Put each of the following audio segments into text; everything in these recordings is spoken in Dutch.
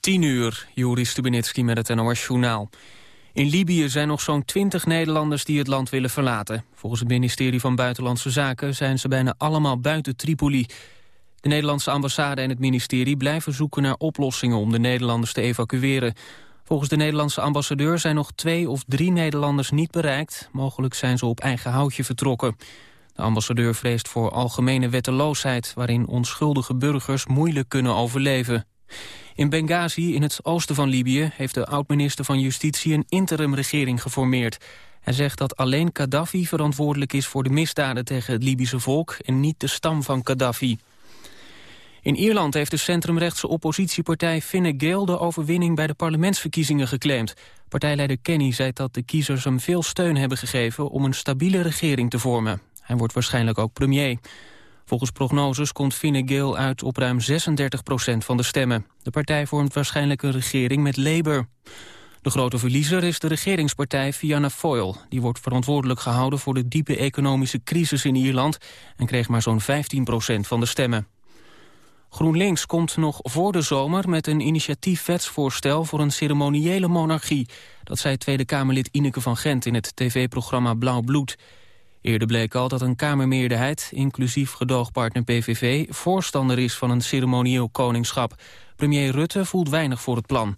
10 uur, Joris Stubenitski met het NOS-journaal. In Libië zijn nog zo'n 20 Nederlanders die het land willen verlaten. Volgens het ministerie van Buitenlandse Zaken zijn ze bijna allemaal buiten Tripoli. De Nederlandse ambassade en het ministerie blijven zoeken naar oplossingen om de Nederlanders te evacueren. Volgens de Nederlandse ambassadeur zijn nog twee of drie Nederlanders niet bereikt. Mogelijk zijn ze op eigen houtje vertrokken. De ambassadeur vreest voor algemene wetteloosheid... waarin onschuldige burgers moeilijk kunnen overleven. In Benghazi, in het oosten van Libië... heeft de oud-minister van Justitie een interimregering geformeerd. Hij zegt dat alleen Gaddafi verantwoordelijk is voor de misdaden tegen het Libische volk... en niet de stam van Gaddafi. In Ierland heeft de centrumrechtse oppositiepartij Fine Gael... de overwinning bij de parlementsverkiezingen geclaimd. Partijleider Kenny zei dat de kiezers hem veel steun hebben gegeven... om een stabiele regering te vormen. Hij wordt waarschijnlijk ook premier. Volgens prognoses komt Fine Gael uit op ruim 36 procent van de stemmen. De partij vormt waarschijnlijk een regering met Labour. De grote verliezer is de regeringspartij Fianna Fáil. Die wordt verantwoordelijk gehouden voor de diepe economische crisis in Ierland... en kreeg maar zo'n 15 procent van de stemmen. GroenLinks komt nog voor de zomer met een initiatiefwetsvoorstel voor een ceremoniële monarchie. Dat zei Tweede Kamerlid Ineke van Gent in het tv-programma Blauw Bloed. Eerder bleek al dat een Kamermeerderheid, inclusief gedoogpartner PVV... voorstander is van een ceremonieel koningschap. Premier Rutte voelt weinig voor het plan.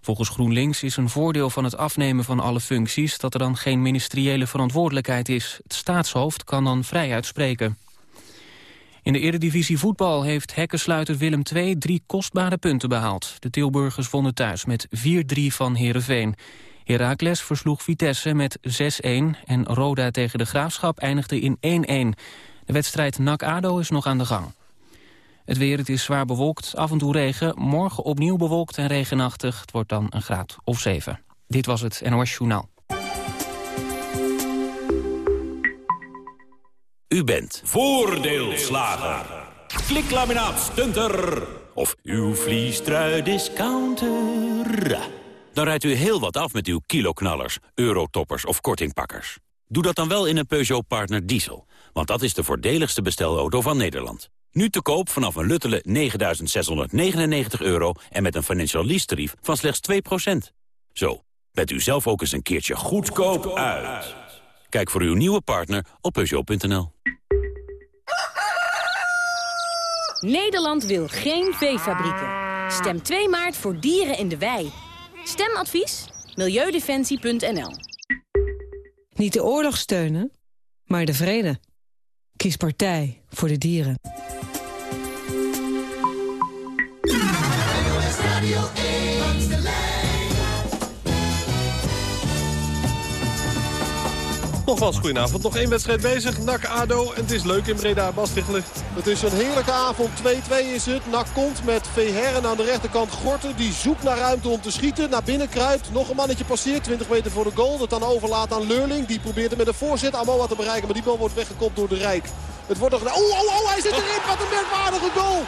Volgens GroenLinks is een voordeel van het afnemen van alle functies... dat er dan geen ministeriële verantwoordelijkheid is. Het staatshoofd kan dan vrij uitspreken. In de eredivisie voetbal heeft hekkensluiter Willem II drie kostbare punten behaald. De Tilburgers wonnen thuis met 4-3 van Heerenveen. Heracles versloeg Vitesse met 6-1 en Roda tegen de Graafschap eindigde in 1-1. De wedstrijd NAC-ADO is nog aan de gang. Het weer, het is zwaar bewolkt, af en toe regen. Morgen opnieuw bewolkt en regenachtig. Het wordt dan een graad of 7. Dit was het NOS Journaal. U bent voordeelslager. Kliklaminaat stunter. Of uw vliestrui discounter. Dan rijdt u heel wat af met uw kiloknallers, eurotoppers of kortingpakkers. Doe dat dan wel in een Peugeot Partner Diesel. Want dat is de voordeligste bestelauto van Nederland. Nu te koop vanaf een luttele 9.699 euro en met een financial lease tarief van slechts 2%. Zo, bent u zelf ook eens een keertje goedkoop uit. Kijk voor uw nieuwe partner op Peugeot.nl. Nederland wil geen veefabrieken. Stem 2 maart voor dieren in de wei. Stemadvies? Milieudefensie.nl Niet de oorlog steunen, maar de vrede. Kies partij voor de dieren. Nogmaals, goedenavond. Nog één wedstrijd bezig. NAC ADO. En het is leuk in Breda. Bas Het is een heerlijke avond. 2-2 is het. NAC komt met Verherren aan de rechterkant. Gorten die zoekt naar ruimte om te schieten. Naar binnen kruipt. Nog een mannetje passeert. 20 meter voor de goal. Dat dan overlaat aan Leurling. Die probeert er met een voorzet Amoa te bereiken. Maar die bal wordt weggekopt door de Rijk. Het wordt nog... Oh, oh, oh, hij zit erin. Wat een merkwaardige goal.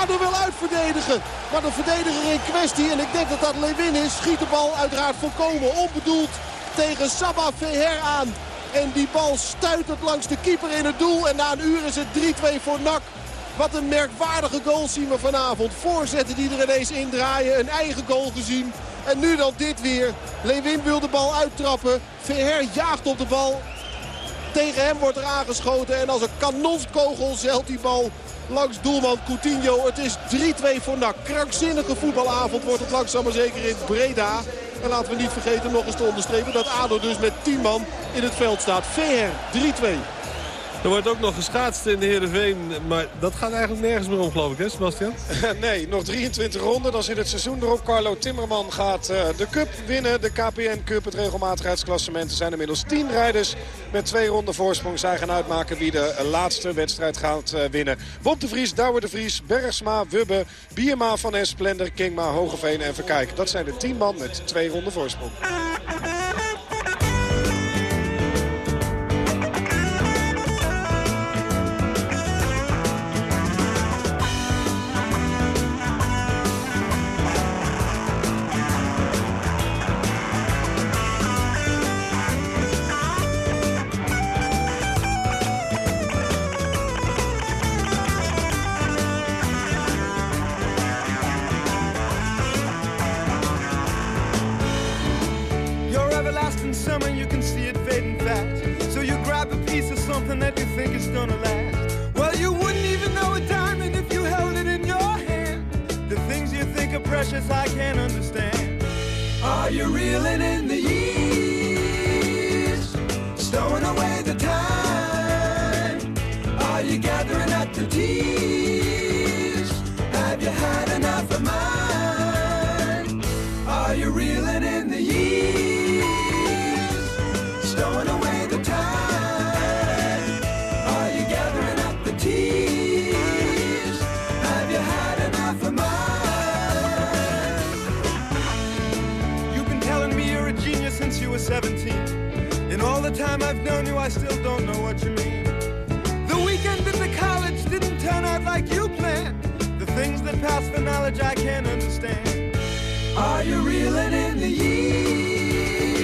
ADO wil uitverdedigen. Maar de verdediger in kwestie, en ik denk dat dat Lewin is, schiet de bal uiteraard volkomen onbedoeld tegen Sabah Verher aan. En die bal stuitert langs de keeper in het doel. En na een uur is het 3-2 voor NAC. Wat een merkwaardige goal zien we vanavond. Voorzetten die er ineens indraaien. Een eigen goal gezien. En nu dan dit weer. Lewin wil de bal uittrappen. Verher jaagt op de bal. Tegen hem wordt er aangeschoten. En als een kanonskogel zelt die bal langs doelman Coutinho. Het is 3-2 voor NAC. Krankzinnige voetbalavond wordt het langzaam maar zeker in Breda. En laten we niet vergeten nog eens te onderstrepen dat ADO dus met 10 man in het veld staat. VR 3-2. Er wordt ook nog geschaatst in de Heerenveen. Maar dat gaat eigenlijk nergens meer om, geloof ik, hè, Sebastian? nee, nog 23 ronden. Dan zit het seizoen erop. Carlo Timmerman gaat uh, de Cup winnen. De KPN Cup, het regelmatigheidsklassement. Er zijn inmiddels 10 rijders met twee ronden voorsprong. Zij gaan uitmaken wie de laatste wedstrijd gaat uh, winnen. Wop de Vries, Douwe de Vries, Bergsma, Wubbe, Bierma, Van Es, Splender, Kingma, Hogeveen en Verkijk. Dat zijn de 10 man met twee ronden voorsprong. Pass for knowledge I can't understand. Are you reeling in the years?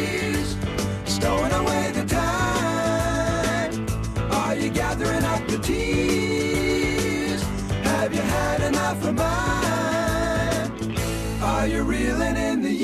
Stowing away the time? Are you gathering up the tears? Have you had enough of mine? Are you reeling in the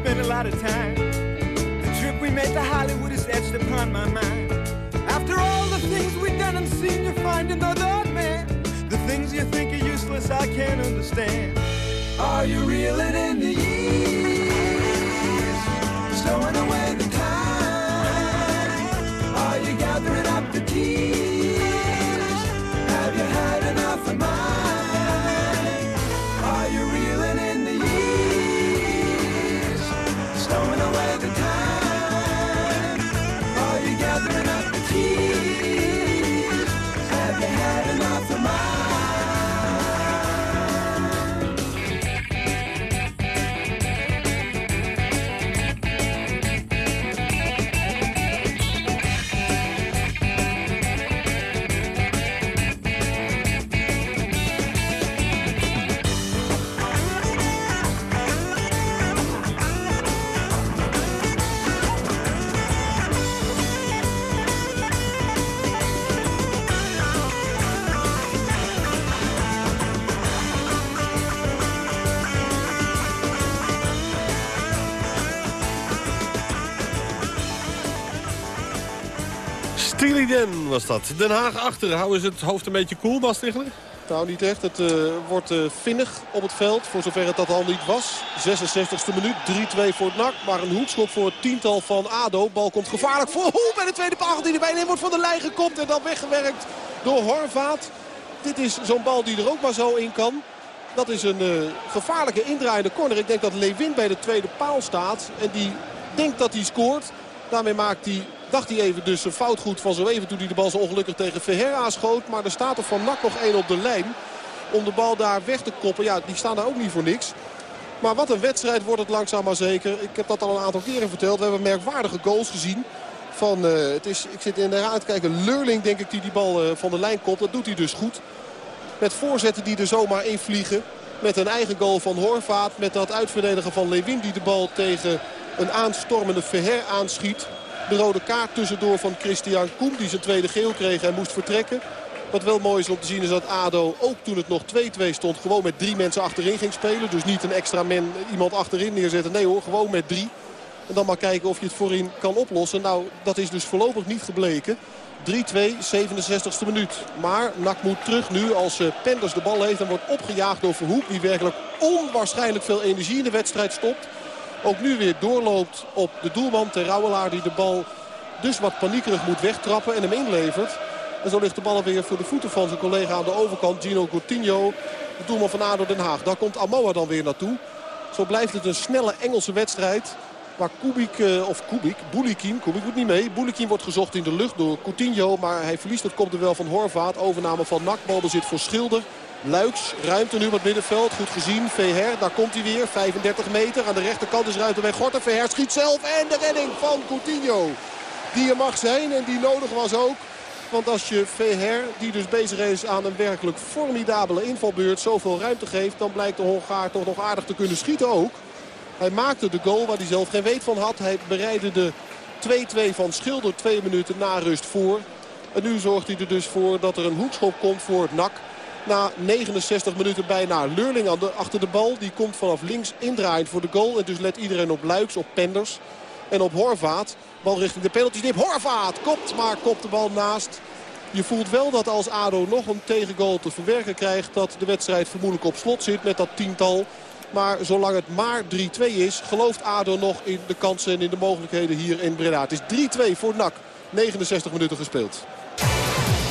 spent a lot of time. The trip we made to Hollywood is etched upon my mind. After all the things we've done and seen, you find another man. The things you think are useless, I can't understand. Are you reeling in the years? Stowing away the time? Are you gathering up the tears? Den Haag achter. Houden ze het hoofd een beetje koel, Bas Tichler? Nou, niet echt. Het eh, wordt eh, vinnig op het veld. Voor zover het dat al niet was. 66e minuut. 3-2 voor het NAC. Maar een hoekschop voor het tiental van ADO. Bal komt gevaarlijk voor. Hoe bij de tweede paal die erbij neemt. Wordt van de lijn gekopt en dan weggewerkt door Horvaat. Dit is zo'n bal die er ook maar zo in kan. Dat is een eh, gevaarlijke indraaiende corner. Ik denk dat Lewin bij de tweede paal staat. En die denkt dat hij scoort. Daarmee maakt hij, dacht hij even dus een fout goed van zo even toen hij de bal zo ongelukkig tegen Verherra schoot. Maar er staat er van NAC nog één op de lijn. Om de bal daar weg te koppen. Ja, die staan daar ook niet voor niks. Maar wat een wedstrijd wordt het langzaam maar zeker. Ik heb dat al een aantal keren verteld. We hebben merkwaardige goals gezien. Van, eh, het is, ik zit in de raad te kijken. Leurling denk ik die die bal eh, van de lijn kopt. Dat doet hij dus goed. Met voorzetten die er zomaar in vliegen. Met een eigen goal van Horvaat. Met dat uitverdedigen van Lewin die de bal tegen een aanstormende Verher aanschiet. De rode kaart tussendoor van Christian Koem die zijn tweede geel kreeg en moest vertrekken. Wat wel mooi is om te zien is dat ADO ook toen het nog 2-2 stond... gewoon met drie mensen achterin ging spelen. Dus niet een extra man iemand achterin neerzetten. Nee hoor, gewoon met drie. En dan maar kijken of je het voorin kan oplossen. Nou, dat is dus voorlopig niet gebleken. 3-2, 67e minuut. Maar Nak moet terug nu als eh, Penders de bal heeft en wordt opgejaagd door Verhoek. Die werkelijk onwaarschijnlijk veel energie in de wedstrijd stopt. Ook nu weer doorloopt op de doelman Terrouwelaar die de bal dus wat paniekerig moet wegtrappen en hem inlevert. En zo ligt de bal weer voor de voeten van zijn collega aan de overkant. Gino Coutinho, de doelman van ADO Den Haag. Daar komt Amoa dan weer naartoe. Zo blijft het een snelle Engelse wedstrijd. Waar Kubik, eh, of Kubik, Boulikin, Kubik doet niet mee. Boulikin wordt gezocht in de lucht door Coutinho. Maar hij verliest het komt er wel van Horvaat. Overname van Nak. Balbezit voor Schilder. Luiks, ruimte nu op het middenveld. Goed gezien. Veher, daar komt hij weer. 35 meter. Aan de rechterkant is ruimte bij Gorter. Veher schiet zelf. En de redding van Coutinho. Die er mag zijn en die nodig was ook. Want als je Veher, die dus bezig is aan een werkelijk formidabele invalbeurt, zoveel ruimte geeft... dan blijkt de Hongaar toch nog aardig te kunnen schieten ook. Hij maakte de goal waar hij zelf geen weet van had. Hij bereidde de 2-2 van Schilder twee minuten na rust voor. En nu zorgt hij er dus voor dat er een hoekschop komt voor het NAC. Na 69 minuten bijna Leurling aan de, achter de bal. Die komt vanaf links indraaiend voor de goal. En dus let iedereen op Luiks, op Penders en op Horvaat. Bal richting de penaltystip. Horvaat kopt, maar kopt de bal naast. Je voelt wel dat als ADO nog een tegengoal te verwerken krijgt... dat de wedstrijd vermoedelijk op slot zit met dat tiental. Maar zolang het maar 3-2 is, gelooft ADO nog in de kansen en in de mogelijkheden hier in Breda. Het is 3-2 voor NAC. 69 minuten gespeeld.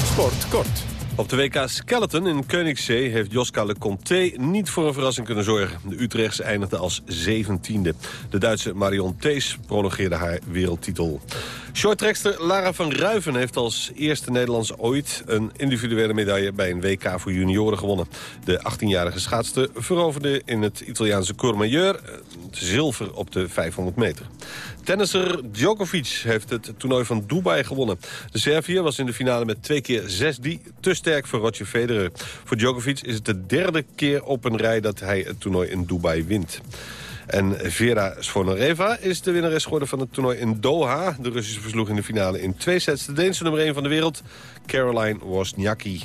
Sport kort. Op de WK Skeleton in Koningszee heeft Joska Leconte niet voor een verrassing kunnen zorgen. De Utrechtse eindigde als zeventiende. De Duitse Marion Thees prolongeerde haar wereldtitel. Shorttrekster Lara van Ruiven heeft als eerste Nederlands ooit... een individuele medaille bij een WK voor junioren gewonnen. De 18-jarige schaatster veroverde in het Italiaanse Courmayeur... zilver op de 500 meter. Tennisser Djokovic heeft het toernooi van Dubai gewonnen. De Serviër was in de finale met twee keer 6-3 te sterk voor Roger Federer. Voor Djokovic is het de derde keer op een rij dat hij het toernooi in Dubai wint. En Vera Svonareva is de winnares geworden van het toernooi in Doha. De Russische versloeg in de finale in twee sets de Deense nummer 1 van de wereld, Caroline Wozniacki.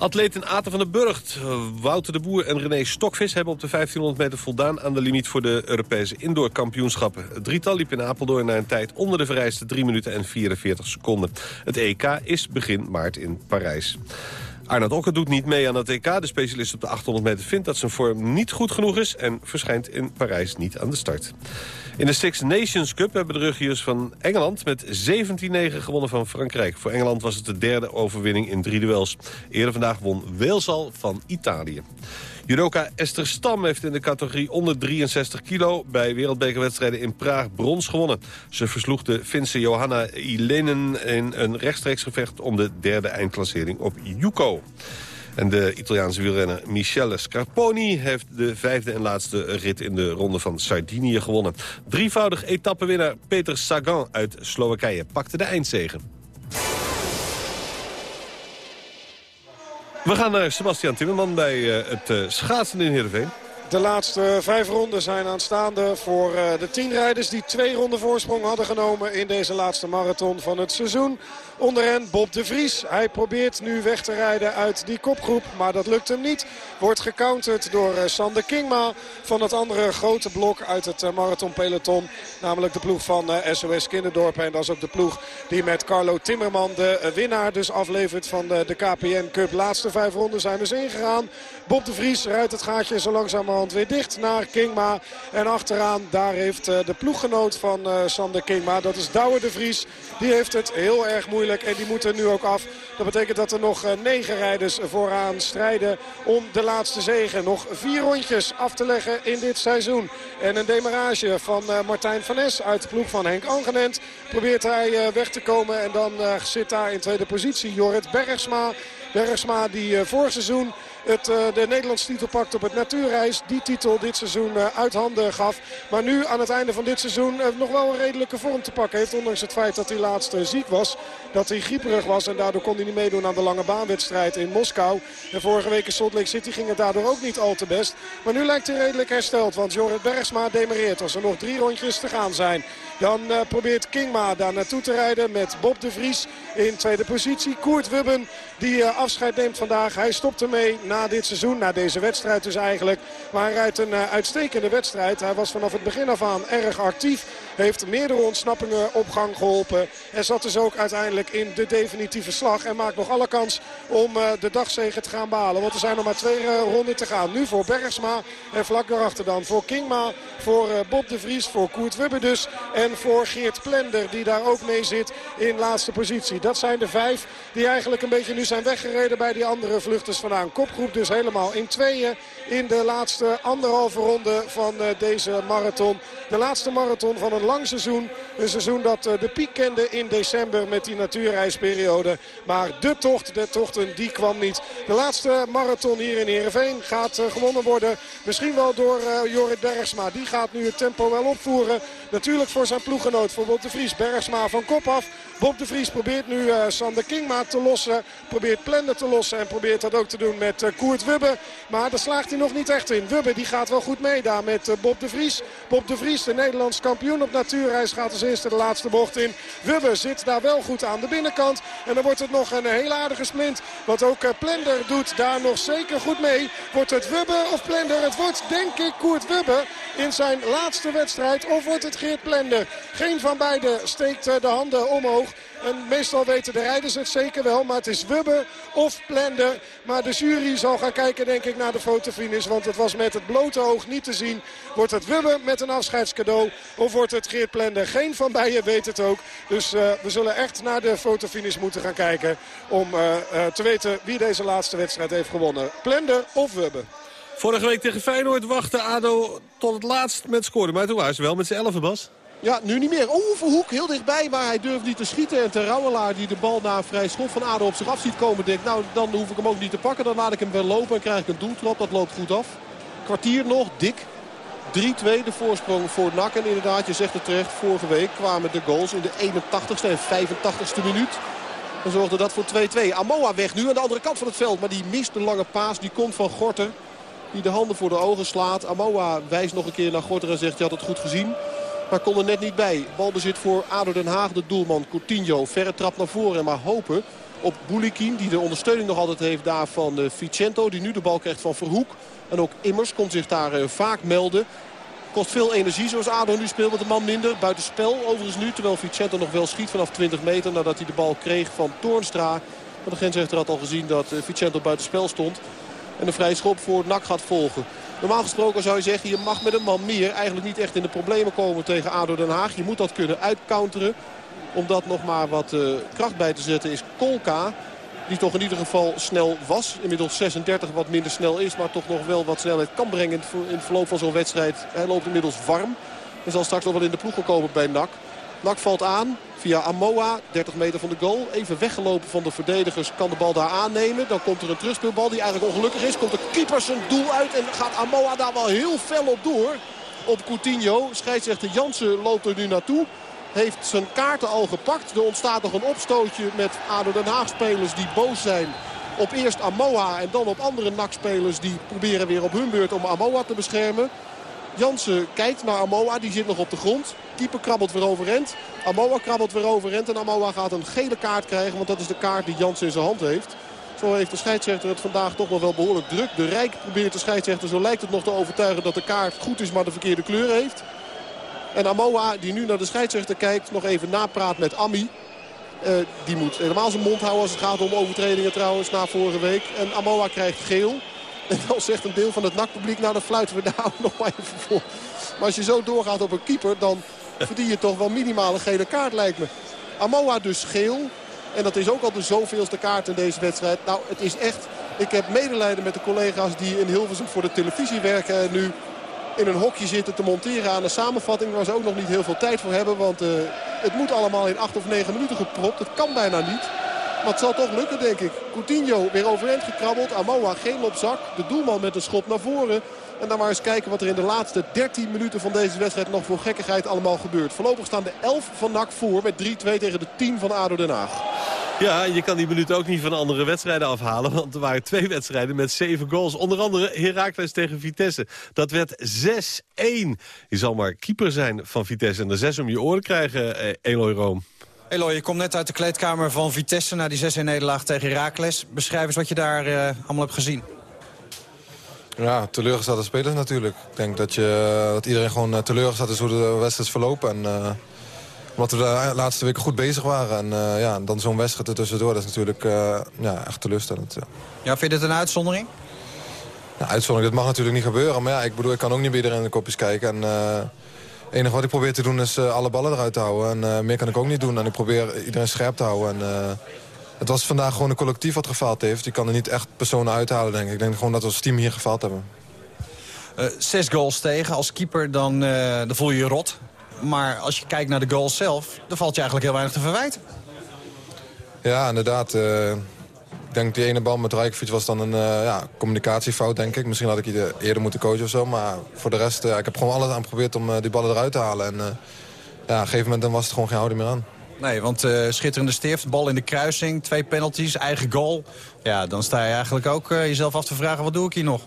Atleten Aten van der Burgt, Wouter de Boer en René Stokvis... hebben op de 1500 meter voldaan aan de limiet voor de Europese indoorkampioenschappen. Het drietal liep in Apeldoorn naar een tijd onder de vereiste 3 minuten en 44 seconden. Het EK is begin maart in Parijs. Arnoud Okker doet niet mee aan het EK. De specialist op de 800 meter vindt dat zijn vorm niet goed genoeg is... en verschijnt in Parijs niet aan de start. In de Six Nations Cup hebben de ruggiers van Engeland met 17-9 gewonnen van Frankrijk. Voor Engeland was het de derde overwinning in drie duels. Eerder vandaag won Wales al van Italië. Judoka Esther Stam heeft in de categorie onder 63 kilo... bij wereldbekerwedstrijden in Praag brons gewonnen. Ze versloeg de Finse Johanna Ilenen in een rechtstreeks gevecht... om de derde eindklassering op Yuko. En de Italiaanse wielrenner Michele Scarponi heeft de vijfde en laatste rit in de ronde van Sardinië gewonnen. Drievoudig etappenwinnaar Peter Sagan uit Slowakije pakte de eindzegen. We gaan naar Sebastian Timmerman bij uh, het uh, schaatsen in Heerenveen. De laatste vijf ronden zijn aanstaande voor uh, de tien rijders die twee ronden voorsprong hadden genomen in deze laatste marathon van het seizoen. Onder hen Bob de Vries. Hij probeert nu weg te rijden uit die kopgroep, maar dat lukt hem niet. Wordt gecounterd door uh, Sander Kingma van het andere grote blok uit het uh, marathonpeloton. Namelijk de ploeg van SOS Kinderdorp. En dat is ook de ploeg die met Carlo Timmerman de winnaar dus aflevert van de KPN Cup. Laatste vijf ronden zijn dus ingegaan. Bob de Vries rijdt het gaatje zo langzamerhand weer dicht naar Kingma. En achteraan daar heeft de ploeggenoot van Sander Kingma, dat is Douwe de Vries. Die heeft het heel erg moeilijk en die moeten nu ook af. Dat betekent dat er nog negen rijders vooraan strijden om de laatste zegen. Nog vier rondjes af te leggen in dit seizoen. En een demarage van Martijn van Es uit de ploeg van Henk Angenent. Probeert hij weg te komen en dan zit daar in tweede positie Jorrit Bergsma. Bergsma die vorig seizoen het, uh, de Nederlandse titel pakt op het natuurreis. Die titel dit seizoen uh, uit handen gaf. Maar nu aan het einde van dit seizoen uh, nog wel een redelijke vorm te pakken heeft. Ondanks het feit dat hij laatst ziek was. Dat hij grieperig was en daardoor kon hij niet meedoen aan de lange baanwedstrijd in Moskou. En vorige week in Salt Lake City ging het daardoor ook niet al te best. Maar nu lijkt hij redelijk hersteld. Want Jorrit Bergsma demereert als er nog drie rondjes te gaan zijn. Dan probeert Kingma daar naartoe te rijden met Bob de Vries in tweede positie. Koert Wubben die afscheid neemt vandaag. Hij stopt ermee na dit seizoen, na deze wedstrijd dus eigenlijk. Maar hij rijdt een uh, uitstekende wedstrijd. Hij was vanaf het begin af aan erg actief. Heeft meerdere ontsnappingen op gang geholpen. En zat dus ook uiteindelijk in de definitieve slag. En maakt nog alle kans om uh, de dagzegen te gaan behalen. Want er zijn nog maar twee uh, ronden te gaan. Nu voor Bergsma en vlak daarachter dan voor Kingma. Voor uh, Bob de Vries, voor Koert Wubbe dus. En voor Geert Plender die daar ook mee zit in laatste positie. Dat zijn de vijf die eigenlijk een beetje nu zijn weggereden bij die andere vluchters vandaan. Kopgroep dus helemaal in tweeën in de laatste anderhalve ronde van deze marathon. De laatste marathon van een lang seizoen. Een seizoen dat uh, de piek kende in december met die natuurreisperiode. Maar de tocht, de tochten, die kwam niet. De laatste marathon hier in Heerenveen gaat uh, gewonnen worden. Misschien wel door Jorrit Bergsma. Die gaat nu het tempo wel opvoeren. Natuurlijk voor zijn ploeggenoot, voor Bob de Vries. Bergsma van kop af. Bob de Vries probeert nu uh, Sander Kingma te lossen. Probeert Plender te lossen en probeert dat ook te doen met uh, Koert Wubbe. Maar daar slaagt hij nog niet echt in. Wubbe die gaat wel goed mee daar met uh, Bob de Vries. Bob de Vries, de Nederlands kampioen op natuurreis, gaat als eerste de laatste bocht in. Wubbe zit daar wel goed aan de binnenkant. En dan wordt het nog een hele aardige splint. Wat ook Plender doet daar nog zeker goed mee. Wordt het Wubbe of Plender? Het wordt denk ik Koert Wubbe in zijn laatste wedstrijd. Of wordt het Geert Plender? Geen van beiden steekt de handen omhoog. En meestal weten de rijders het zeker wel. Maar het is Wubbe of Plender. Maar de jury zal gaan kijken denk ik naar de fotofinish. Want het was met het blote oog niet te zien. Wordt het Wubbe met een afscheidscadeau? Of wordt het Geert Plender? Geen van beiden weet het ook. Dus uh, we zullen echt naar de fotofinish moeten gaan kijken. Om uh, uh, te weten wie deze laatste wedstrijd heeft gewonnen. Plender of Wubbe? Vorige week tegen Feyenoord wachtte ADO tot het laatst met scoren. Maar toen waren ze wel met z'n elfen, Bas. Ja, nu niet meer. Oeh, Verhoek heel dichtbij, maar hij durft niet te schieten. En Terrouwelaar die de bal na een vrij schot van Ado op zich af ziet komen. Denkt, nou dan hoef ik hem ook niet te pakken. Dan laat ik hem wel lopen en krijg ik een doeltrap. Dat loopt goed af. Kwartier nog, dik. 3-2 de voorsprong voor NAC. En inderdaad, je zegt het terecht, vorige week kwamen de goals in de 81ste en 85ste minuut. Dan zorgde dat voor 2-2. Amoa weg nu aan de andere kant van het veld. Maar die mist de lange paas. Die komt van Gorter. Die de handen voor de ogen slaat. Amoa wijst nog een keer naar Gorter en zegt je had het goed gezien. Maar kon er net niet bij. Balbezit voor ADO Den Haag. De doelman Coutinho. Verre trap naar voren. Maar hopen op Boulikin. Die de ondersteuning nog altijd heeft daar van uh, Vicento. Die nu de bal krijgt van Verhoek. En ook Immers komt zich daar uh, vaak melden. Kost veel energie zoals ADO nu speelt met de man minder. Buitenspel overigens nu. Terwijl Vicento nog wel schiet vanaf 20 meter. Nadat hij de bal kreeg van Toornstra. Maar de grensrechter had al gezien dat uh, Vicento buitenspel stond. En een vrij schop voor NAC gaat volgen. Normaal gesproken zou je zeggen, je mag met een man meer eigenlijk niet echt in de problemen komen tegen ADO Den Haag. Je moet dat kunnen uitcounteren. Om dat nog maar wat uh, kracht bij te zetten is Kolka. Die toch in ieder geval snel was. Inmiddels 36 wat minder snel is. Maar toch nog wel wat snelheid kan brengen in het verloop van zo'n wedstrijd. Hij loopt inmiddels warm. En zal straks nog wel in de ploeg komen bij NAC. NAC valt aan via Amoa, 30 meter van de goal. Even weggelopen van de verdedigers, kan de bal daar aannemen. Dan komt er een terugspeelbal die eigenlijk ongelukkig is. Komt de keeper zijn doel uit en gaat Amoa daar wel heel fel op door. Op Coutinho. Scheidsrechter Jansen loopt er nu naartoe. Heeft zijn kaarten al gepakt. Er ontstaat nog een opstootje met ADO Den Haag spelers die boos zijn op eerst Amoa en dan op andere NAC-spelers die proberen weer op hun beurt om Amoa te beschermen. Jansen kijkt naar Amoa, die zit nog op de grond. Keeper krabbelt weer overend. Amoa krabbelt weer overend en Amoa gaat een gele kaart krijgen. Want dat is de kaart die Jansen in zijn hand heeft. Zo heeft de scheidsrechter het vandaag toch wel behoorlijk druk. De Rijk probeert de scheidsrechter, zo lijkt het nog te overtuigen dat de kaart goed is, maar de verkeerde kleur heeft. En Amoa, die nu naar de scheidsrechter kijkt, nog even napraat met Ami. Uh, die moet helemaal zijn mond houden als het gaat om overtredingen trouwens na vorige week. En Amoa krijgt geel. En dan zegt een deel van het NAC-publiek, nou dan fluiten we daar nog maar even voor. Maar als je zo doorgaat op een keeper, dan verdien je toch wel minimale gele kaart lijkt me. Amoa dus geel. En dat is ook al de zoveelste kaart in deze wedstrijd. Nou, het is echt... Ik heb medelijden met de collega's die in Hilversum voor de televisie werken. En nu in een hokje zitten te monteren aan een samenvatting... waar ze ook nog niet heel veel tijd voor hebben. Want uh, het moet allemaal in 8 of 9 minuten gepropt. Het kan bijna niet. Maar het zal toch lukken, denk ik. Coutinho weer overeind gekrabbeld. Amoa geen op zak. De doelman met een schop naar voren. En dan maar eens kijken wat er in de laatste 13 minuten van deze wedstrijd nog voor gekkigheid allemaal gebeurt. Voorlopig staan de 11 van NAC voor met 3-2 tegen de 10 van ADO Den Haag. Ja, je kan die minuten ook niet van andere wedstrijden afhalen. Want er waren twee wedstrijden met zeven goals. Onder andere Heracles tegen Vitesse. Dat werd 6-1. Je zal maar keeper zijn van Vitesse. En de 6 om je oren krijgen, eh, Eloy Room. Eloy, je komt net uit de kleedkamer van Vitesse... na die 6-1 nederlaag tegen Heracles. Beschrijf eens wat je daar uh, allemaal hebt gezien. Ja, teleurgestelde spelers natuurlijk. Ik denk dat, je, dat iedereen gewoon eh, teleurgesteld is hoe de wedstrijd is verlopen. En, uh, omdat we de laatste weken goed bezig waren. En uh, ja, dan zo'n wedstrijd er tussendoor, dat is natuurlijk ja, echt teleurstellend. Ja. ja, vind je dit een uitzondering? Ja, uitzondering, dat mag natuurlijk niet gebeuren. Maar ja, ik bedoel, ik kan ook niet bij iedereen in de kopjes kijken. En, het enige wat ik probeer te doen is alle ballen eruit te houden. En meer kan ik ook niet doen. En ik probeer iedereen scherp te houden. En, het was vandaag gewoon een collectief wat gefaald heeft. Je kan er niet echt personen uithalen, denk ik. Ik denk gewoon dat we als team hier gefaald hebben. Uh, zes goals tegen. Als keeper dan, uh, dan voel je je rot. Maar als je kijkt naar de goals zelf, dan valt je eigenlijk heel weinig te verwijten. Ja, inderdaad. Uh, ik denk die ene bal met Rijkovic was dan een ja, communicatiefout, denk ik. Misschien had ik je eerder moeten coachen of zo. Maar voor de rest, ik heb gewoon alles aan geprobeerd om die ballen eruit te halen. En ja, op een gegeven moment dan was het gewoon geen houden meer aan. Nee, want schitterende stift, bal in de kruising, twee penalties, eigen goal. Ja, dan sta je eigenlijk ook jezelf af te vragen, wat doe ik hier nog?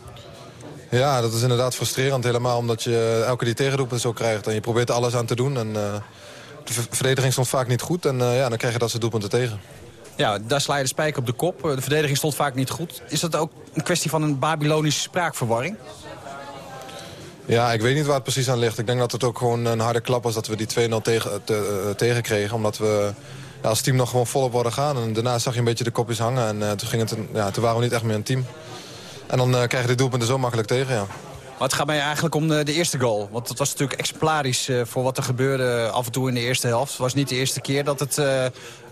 Ja, dat is inderdaad frustrerend helemaal, omdat je elke die tegenroepen zo krijgt. En je probeert er alles aan te doen. En de verdediging stond vaak niet goed en ja, dan krijg je dat soort doelpunten tegen. Ja, daar sla je de spijker op de kop. De verdediging stond vaak niet goed. Is dat ook een kwestie van een Babylonische spraakverwarring? Ja, ik weet niet waar het precies aan ligt. Ik denk dat het ook gewoon een harde klap was dat we die 2-0 tegen, te, uh, tegenkregen. Omdat we ja, als team nog gewoon volop worden gaan. En daarna zag je een beetje de kopjes hangen. En toen, ging het, ja, toen waren we niet echt meer een team. En dan uh, krijg je de doelpunten zo makkelijk tegen, ja. Maar het gaat mij eigenlijk om de, de, eerste goal. Want dat was natuurlijk exemplarisch uh, voor wat er gebeurde af en toe in de eerste helft. Het was niet de eerste keer dat het uh,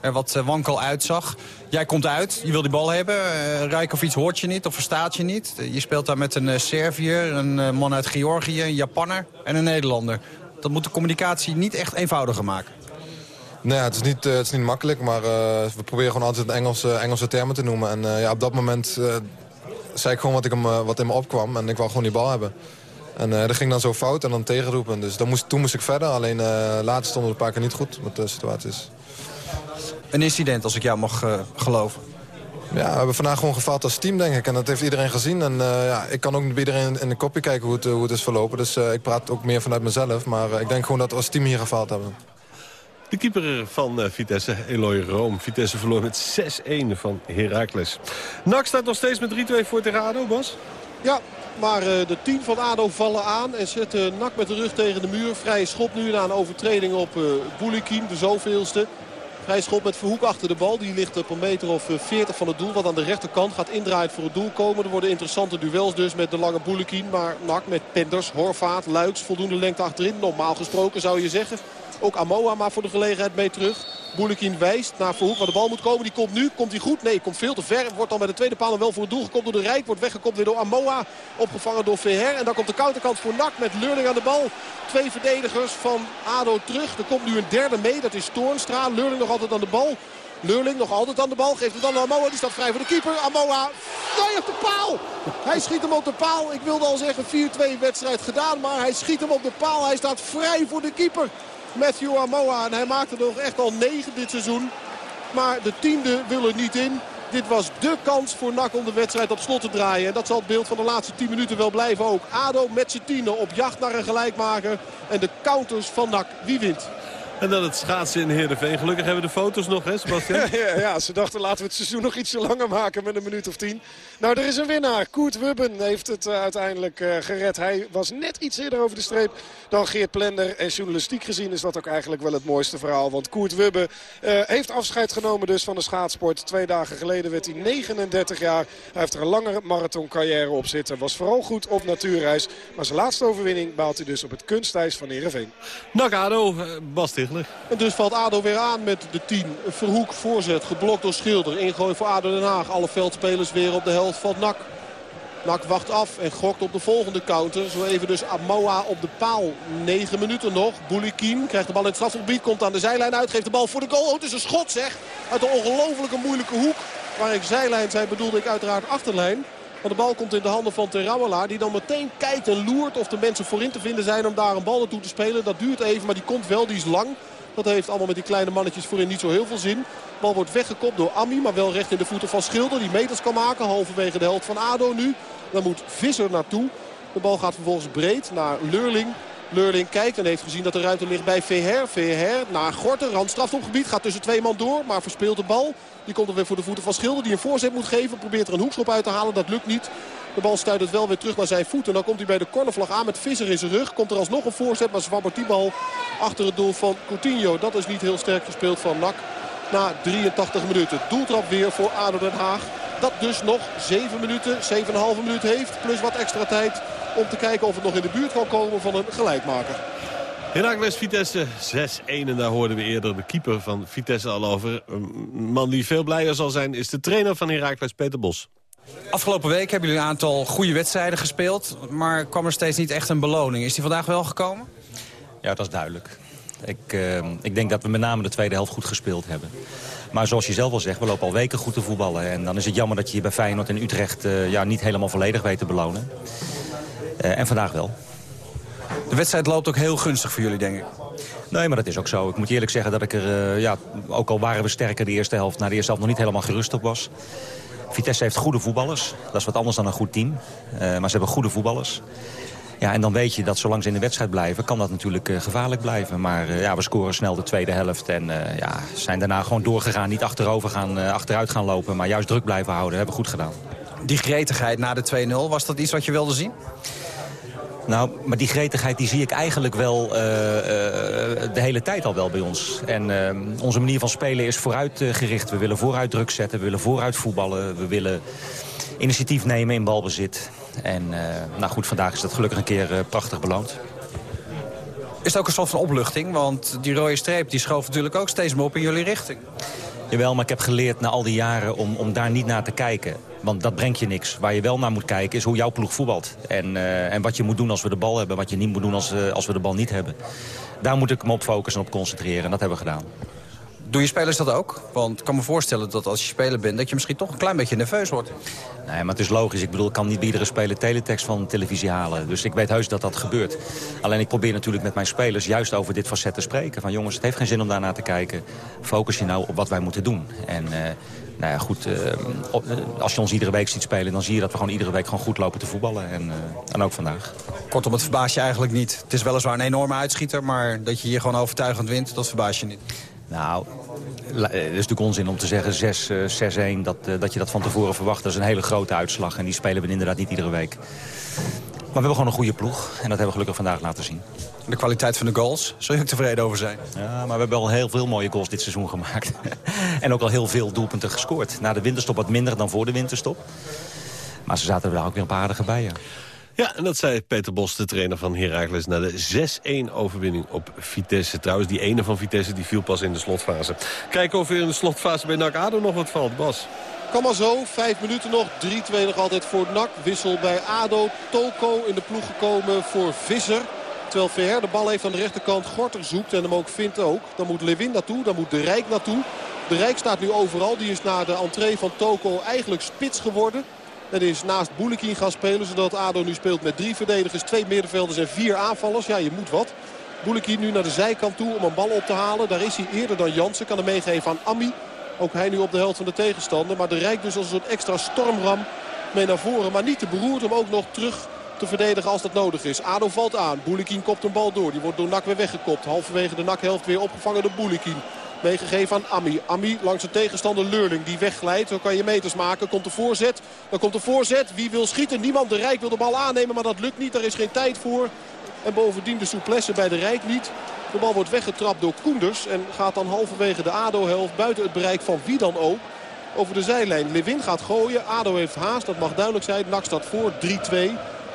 er wat wankel uitzag. Jij komt uit, je wil die bal hebben. Uh, Rijkovic hoort je niet of verstaat je niet. je speelt daar met een Serviër, een man uit Georgië, een Japanner en een Nederlander. Dat moet de communicatie niet echt eenvoudiger maken. Nee, het is niet, het is niet makkelijk, maar we proberen gewoon altijd Engelse, Engelse termen te noemen. En ja, op dat moment zei ik gewoon wat, ik hem, wat in me opkwam en ik wou gewoon die bal hebben. En uh, dat ging dan zo fout en dan tegenroepen. Dus dan moest, toen moest ik verder. Alleen uh, later stonden we een paar keer niet goed wat de situatie is. Een incident, als ik jou mag uh, geloven. Ja, we hebben vandaag gewoon gefaald als team, denk ik. En dat heeft iedereen gezien. En ja, ik kan ook niet bij iedereen in de kopje kijken hoe het, hoe het is verlopen. Dus ik praat ook meer vanuit mezelf. Maar ik denk gewoon dat we als team hier gefaald hebben. De keeper van Vitesse, Eloy Room. Vitesse verloor met 6-1 van Heracles. NAC staat nog steeds met 3-2 voor tegen ADO, Bas? Ja, maar uh, de 10 van ADO vallen aan en zetten Nak met de rug tegen de muur. Vrije schop nu na een overtreding op uh, de zoveelste. Vrije schop met Verhoek achter de bal. Die ligt op een meter of 40 van het doel. Wat aan de rechterkant gaat indraaien voor het doel komen. Er worden interessante duels dus met de lange Boulikin. Maar Nak met Penders, Horvaat, Luiks. Voldoende lengte achterin. Normaal gesproken zou je zeggen. Ook Amoa maar voor de gelegenheid mee terug. Boelekin wijst naar Verhoek waar de bal moet komen. Die komt nu. Komt hij goed? Nee, komt veel te ver. Wordt dan bij de tweede paal wel voor het doel gekomen door de Rijk. Wordt weggekomen weer door Amoa. Opgevangen door Verher. En dan komt de counterkant voor Nak met Leurling aan de bal. Twee verdedigers van ADO terug. Er komt nu een derde mee. Dat is Toornstra. Leurling nog altijd aan de bal. Leurling nog altijd aan de bal. Geeft het dan aan Amoa. Die staat vrij voor de keeper. Amoa. Nee, op de paal. Hij schiet hem op de paal. Ik wilde al zeggen 4-2 wedstrijd gedaan. Maar hij schiet hem op de paal. Hij staat vrij voor de keeper. Matthew Amoa. En hij maakte er nog echt al negen dit seizoen. Maar de tiende wil er niet in. Dit was dé kans voor NAC om de wedstrijd op slot te draaien. En dat zal het beeld van de laatste 10 minuten wel blijven ook. ADO met z'n tienen op jacht naar een gelijkmaker. En de counters van NAC. Wie wint? En dan het schaatsen in Heerenveen. Gelukkig hebben we de foto's nog, hè Sebastian? ja, ja, ze dachten laten we het seizoen nog iets langer maken met een minuut of tien. Nou, er is een winnaar. Koert Wubben heeft het uh, uiteindelijk uh, gered. Hij was net iets eerder over de streep dan Geert Plender. En journalistiek gezien is dat ook eigenlijk wel het mooiste verhaal. Want Koert Wubben uh, heeft afscheid genomen dus van de schaatsport. Twee dagen geleden werd hij 39 jaar. Hij heeft er een lange marathoncarrière op zitten. Was vooral goed op natuurreis. Maar zijn laatste overwinning baalt hij dus op het kunstijs van Heerenveen. Nakado, En dus valt ADO weer aan met de 10. Verhoek voorzet, geblokt door Schilder. Ingooi voor ADO Den Haag. Alle veldspelers weer op de helft van NAC. NAC wacht af en gokt op de volgende counter. Zo even dus Amoa op de paal. 9 minuten nog. Boulikin krijgt de bal in het strafgebied. Komt aan de zijlijn uit. Geeft de bal voor de goal. Oh, het is een schot zeg. Uit een ongelofelijke moeilijke hoek. Waar ik zijlijn zei bedoelde ik uiteraard achterlijn. Maar de bal komt in de handen van Terouwelaar. Die dan meteen kijkt en loert of de mensen voorin te vinden zijn om daar een bal naartoe te spelen. Dat duurt even, maar die komt wel. Die is lang. Dat heeft allemaal met die kleine mannetjes voorin niet zo heel veel zin. De bal wordt weggekopt door Ami, maar wel recht in de voeten van Schilder. Die meters kan maken, halverwege de helft van ADO nu. Dan moet Visser naartoe. De bal gaat vervolgens breed naar Leurling. Leurling kijkt en heeft gezien dat de ruimte ligt bij Veher. Veher naar Gorten, randstrafopgebied. Gaat tussen twee man door, maar verspeelt de bal. Die komt er weer voor de voeten van Schilder. Die een voorzet moet geven. Probeert er een hoekschop uit te halen. Dat lukt niet. De bal stuit het wel weer terug naar zijn voeten. Dan komt hij bij de cornervlag aan met Visser in zijn rug. Komt er alsnog een voorzet, maar zwabbert die bal achter het doel van Coutinho. Dat is niet heel sterk gespeeld van NAC na 83 minuten. Doeltrap weer voor ADO Den Haag. Dat dus nog 7 minuten, 7,5 minuut heeft. Plus wat extra tijd om te kijken of het nog in de buurt kan komen van een gelijkmaker. Heracles Vitesse 6-1 en daar hoorden we eerder de keeper van Vitesse al over. Een man die veel blijer zal zijn is de trainer van Heracles, Peter Bos. Afgelopen week hebben jullie een aantal goede wedstrijden gespeeld... maar kwam er steeds niet echt een beloning. Is die vandaag wel gekomen? Ja, dat is duidelijk. Ik, uh, ik denk dat we met name de tweede helft goed gespeeld hebben. Maar zoals je zelf al zegt, we lopen al weken goed te voetballen. En dan is het jammer dat je hier bij Feyenoord en Utrecht uh, ja, niet helemaal volledig weet te belonen. Uh, en vandaag wel. De wedstrijd loopt ook heel gunstig voor jullie, denk ik. Nee, maar dat is ook zo. Ik moet eerlijk zeggen dat ik er, uh, ja, ook al waren we sterker de eerste helft... na de eerste helft nog niet helemaal gerust op was. Vitesse heeft goede voetballers. Dat is wat anders dan een goed team. maar ze hebben goede voetballers. Ja, en dan weet je dat zolang ze in de wedstrijd blijven... kan dat natuurlijk uh, gevaarlijk blijven. Maar uh, ja, we scoren snel de tweede helft. En uh, ja, zijn daarna gewoon doorgegaan. Niet achterover gaan, achteruit gaan lopen. Maar juist druk blijven houden. hebben we goed gedaan. Die gretigheid na de 2-0, was dat iets wat je wilde zien? Nou, maar die gretigheid die zie ik eigenlijk wel de hele tijd al wel bij ons. En onze manier van spelen is vooruitgericht. we willen vooruit druk zetten, we willen vooruit voetballen. We willen initiatief nemen in balbezit. En nou goed, vandaag is dat gelukkig een keer prachtig beloond. Is het ook een soort van opluchting? Want die rode streep die schoof natuurlijk ook steeds meer op in jullie richting. Jawel, maar ik heb geleerd na al die jaren om, om daar niet naar te kijken. Want dat brengt je niks. Waar je wel naar moet kijken is hoe jouw ploeg voetbalt. En, uh, en wat je moet doen als we de bal hebben. Wat je niet moet doen als, uh, als we de bal niet hebben. Daar moet ik me op focussen en op concentreren. En dat hebben we gedaan. Doe je spelers dat ook? Want ik kan me voorstellen dat als je speler bent... dat je misschien toch een klein beetje nerveus wordt. Nee, maar het is logisch. Ik bedoel, ik kan niet bij iedere speler teletext van televisie halen. Dus ik weet heus dat dat gebeurt. Alleen ik probeer natuurlijk met mijn spelers juist over dit facet te spreken. Van jongens, het heeft geen zin om daarnaar te kijken. Focus je nou op wat wij moeten doen. En uh, nou ja, goed, uh, op, uh, als je ons iedere week ziet spelen... dan zie je dat we gewoon iedere week gewoon goed lopen te voetballen. En, en ook vandaag. Kortom, het verbaast je eigenlijk niet. Het is weliswaar een enorme uitschieter... maar dat je hier gewoon overtuigend wint, dat verbaast je niet. Nou, het is natuurlijk onzin om te zeggen 6-1, dat, dat je dat van tevoren verwacht. Dat is een hele grote uitslag en die spelen we inderdaad niet iedere week. Maar we hebben gewoon een goede ploeg en dat hebben we gelukkig vandaag laten zien. De kwaliteit van de goals, zul je ook tevreden over zijn? Ja, maar we hebben al heel veel mooie goals dit seizoen gemaakt. en ook al heel veel doelpunten gescoord. Na de winterstop wat minder dan voor de winterstop. Maar ze zaten er wel ook weer een paar aardige bij. Ja. Ja, en dat zei Peter Bos, de trainer van Heracles... na de 6-1 overwinning op Vitesse. Trouwens, die ene van Vitesse die viel pas in de slotfase. Kijken of er in de slotfase bij NAC ADO nog wat valt. Bas. Kan maar zo. Vijf minuten nog. 3-2 nog altijd voor NAC. Wissel bij ADO. Toko in de ploeg gekomen voor Visser. Terwijl Verher de bal heeft aan de rechterkant. Gorter zoekt en hem ook vindt ook. Dan moet Lewin naartoe. Dan moet De Rijk naartoe. De Rijk staat nu overal. Die is na de entree van Toko eigenlijk spits geworden. En is naast Boulekin gaan spelen. Zodat ADO nu speelt met drie verdedigers, twee middenvelders en vier aanvallers. Ja, je moet wat. Boulekin nu naar de zijkant toe om een bal op te halen. Daar is hij eerder dan Jansen. Kan hem meegeven aan Ami. Ook hij nu op de helft van de tegenstander. Maar de Rijk dus als een soort extra stormram mee naar voren. Maar niet te beroerd om ook nog terug te verdedigen als dat nodig is. Ado valt aan. Boulekin kopt een bal door. Die wordt door Nak weer weggekopt. Halverwege de Nak-helft weer opgevangen door Boulekin. Meegegeven aan Ami. Ami langs de tegenstander Leurling. Die wegglijdt. Zo kan je meters maken. Komt de voorzet. Dan komt de voorzet. Wie wil schieten? Niemand. De Rijk wil de bal aannemen. Maar dat lukt niet. Daar is geen tijd voor. En bovendien de souplesse bij de Rijk niet. De bal wordt weggetrapt door Koenders. En gaat dan halverwege de ADO-helft buiten het bereik van wie dan ook. Over de zijlijn. Lewin gaat gooien. ADO heeft haast. Dat mag duidelijk zijn. NAC staat voor 3-2.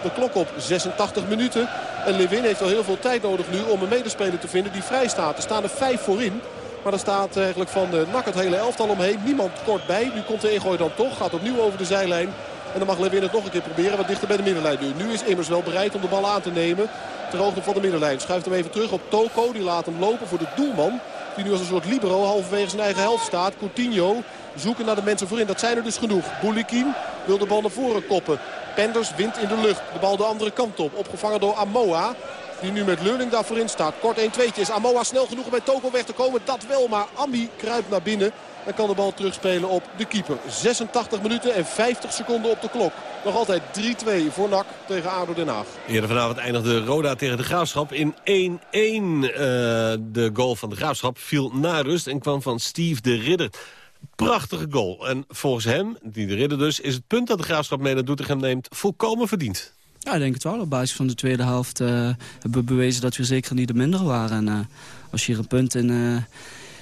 De klok op 86 minuten. En Lewin heeft al heel veel tijd nodig nu om een medespeler te vinden die vrij staat. Er staan er vijf voorin. Maar er staat eigenlijk van de NAC het hele elftal omheen. Niemand kort bij. Nu komt de ingooi dan toch. Gaat opnieuw over de zijlijn. En dan mag Lewin het nog een keer proberen. Wat dichter bij de middenlijn nu. Nu is Immers wel bereid om de bal aan te nemen. Ter hoogte van de middenlijn. Schuift hem even terug op Toko. Die laat hem lopen voor de doelman. Die nu als een soort libero halverwege zijn eigen helft staat. Coutinho zoeken naar de mensen voorin. Dat zijn er dus genoeg. Boulikin wil de bal naar voren koppen. Penders wint in de lucht. De bal de andere kant op. Opgevangen door Amoa. Die nu met Leurling daar voorin staat. Kort 1-2'tje. Is Amoa snel genoeg om bij Toko weg te komen? Dat wel, maar Ami kruipt naar binnen. En kan de bal terugspelen op de keeper. 86 minuten en 50 seconden op de klok. Nog altijd 3-2 voor NAC tegen ADO Den Haag. Eerder vanavond eindigde Roda tegen de Graafschap in 1-1. Uh, de goal van de Graafschap viel na rust en kwam van Steve de Ridder. Prachtige goal. En volgens hem, die de ridder dus, is het punt dat de Graafschap mee naar Doetinchem neemt volkomen verdiend. Ja, ik denk het wel. Op basis van de tweede helft uh, hebben we bewezen dat we zeker niet de mindere waren. En uh, als je hier een punt in, uh,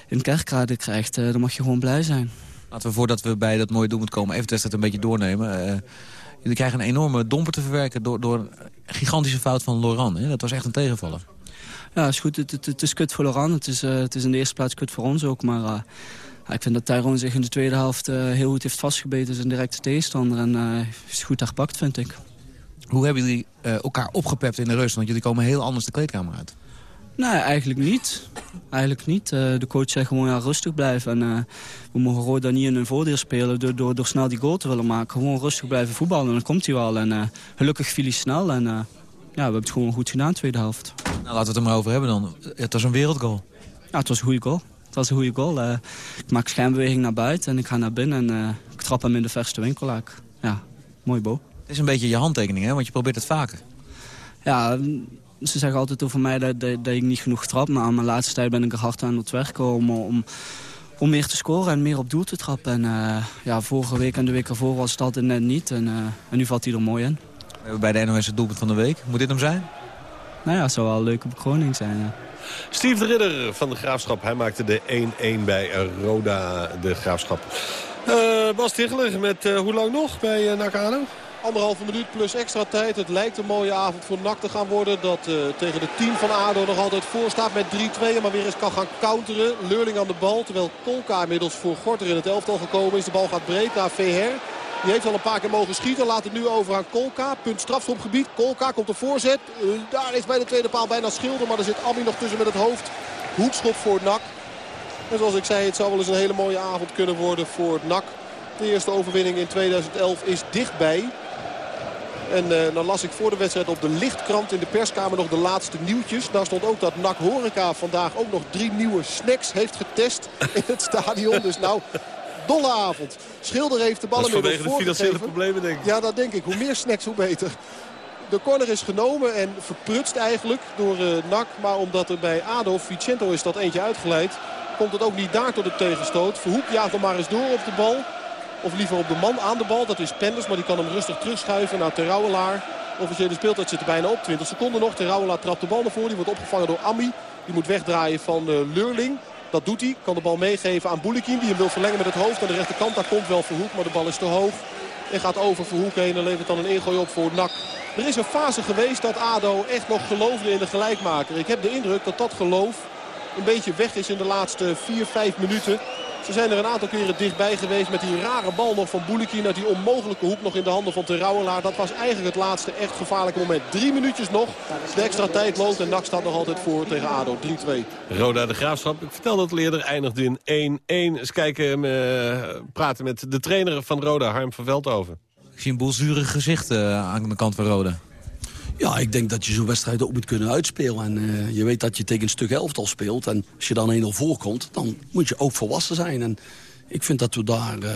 in Kerkrade krijgt, dan mag je gewoon blij zijn. Laten we voordat we bij dat mooie doelpunt komen even het een beetje doornemen. jullie krijgen een enorme domper te verwerken door, door een gigantische fout van Laurent. Hè? Dat was echt een tegenvaller. Ja, is goed. Het, het, het is kut voor Laurent. Het is, het is in de eerste plaats kut voor ons ook. Maar ik vind dat Tyrone zich in de tweede helft heel goed heeft vastgebeten. zijn directe tegenstander. En is goed gepakt, vind ik. Hoe hebben jullie uh, elkaar opgepept in de rust? Want jullie komen heel anders de kleedkamer uit. Nee, eigenlijk niet. Eigenlijk niet. Uh, de coach zegt gewoon ja, rustig blijven. En uh, we mogen Roda niet in hun voordeel spelen door, door, door snel die goal te willen maken. Gewoon rustig blijven voetballen en dan komt hij wel. En gelukkig viel hij snel en ja, we hebben het gewoon goed gedaan, de tweede helft. Nou, laten we het er maar over hebben dan. Het was een wereldgoal. Ja, het was een goede goal. Het was een goede goal. ik maak schijnbeweging naar buiten en ik ga naar binnen en ik trap hem in de verste winkelhaak. Ja, mooi bo. Het is een beetje je handtekening, hè? want je probeert het vaker. Ja, ze zeggen altijd over mij dat, dat, dat ik niet genoeg trap. Maar aan mijn laatste tijd ben ik er hard aan het werken om, om, om meer te scoren en meer op doel te trappen. En uh, ja, vorige week en de week ervoor was het altijd net niet. En, uh, en nu valt hij er mooi in. We hebben bij de NOS het doelpunt van de week. Moet dit hem zijn? Nou ja, het zou wel een leuke bekroning zijn, ja. Steve de Ridder van de Graafschap. Hij maakte de 1-1 bij Roda de Graafschap. Uh, Bas Ticheler met uh, hoe lang nog bij uh, Nakano? Anderhalve minuut plus extra tijd. Het lijkt een mooie avond voor NAC te gaan worden. Dat uh, tegen de team van ADO nog altijd voor staat met 3-2. Maar weer eens kan gaan counteren. Leurling aan de bal. Terwijl Kolka inmiddels voor Gorter in het elftal gekomen is. De bal gaat breed naar Veher. Die heeft al een paar keer mogen schieten. Laat het nu over aan Kolka. Punt strafschopgebied. Kolka komt de voorzet. Uh, daar is bij de tweede paal bijna schilder. Maar er zit Ami nog tussen met het hoofd. Hoekschop voor NAC. En zoals ik zei, het zou wel eens een hele mooie avond kunnen worden voor NAC. De eerste overwinning in 2011 is dichtbij. En uh, dan las ik voor de wedstrijd op de lichtkrant in de perskamer nog de laatste nieuwtjes. Daar stond ook dat NAC Horeca vandaag ook nog drie nieuwe snacks heeft getest in het stadion. Dus nou, dolle avond. Schilder heeft de ballen inmiddels voorgegeven. de financiële problemen denk ik. Ja, dat denk ik. Hoe meer snacks, hoe beter. De corner is genomen en verprutst eigenlijk door uh, NAC. Maar omdat er bij Adolf Vicento is dat eentje uitgeleid... komt het ook niet daar tot de tegenstoot. Verhoek jaagt hem maar eens door op de bal. Of liever op de man aan de bal. Dat is Penders, maar die kan hem rustig terugschuiven naar Terrouwelaar. Officiële speeltijd zit er bijna op. 20 seconden nog. Terrouwelaar trapt de bal naar voren. Die wordt opgevangen door Ami. Die moet wegdraaien van uh, Leurling. Dat doet hij. Kan de bal meegeven aan Boulikin. Die hem wil verlengen met het hoofd. Aan de rechterkant daar komt wel Verhoek. Maar de bal is te hoog. En gaat over Verhoek heen. En levert dan een ingooi op voor NAC. Er is een fase geweest dat ADO echt nog geloofde in de gelijkmaker. Ik heb de indruk dat dat geloof een beetje weg is in de laatste 4, 5 minuten. Ze zijn er een aantal keren dichtbij geweest met die rare bal nog van Boulikin. Naar die onmogelijke hoek nog in de handen van Terrouwelaar. Dat was eigenlijk het laatste echt gevaarlijke moment. Drie minuutjes nog. De extra tijd loopt en NAC staat nog altijd voor tegen ADO. 3-2. Roda de Graafschap. Ik vertelde het al eerder. Eindigde in 1-1. Eens kijken, uh, praten met de trainer van Roda, Harm van Veldhoven. Ik zie een boel zure gezichten uh, aan de kant van Roda. Ja, ik denk dat je zo'n wedstrijd ook moet kunnen uitspelen. En uh, je weet dat je tegen een stuk elftal speelt. En als je dan 1-0 voorkomt, dan moet je ook volwassen zijn. En ik vind dat we daar uh,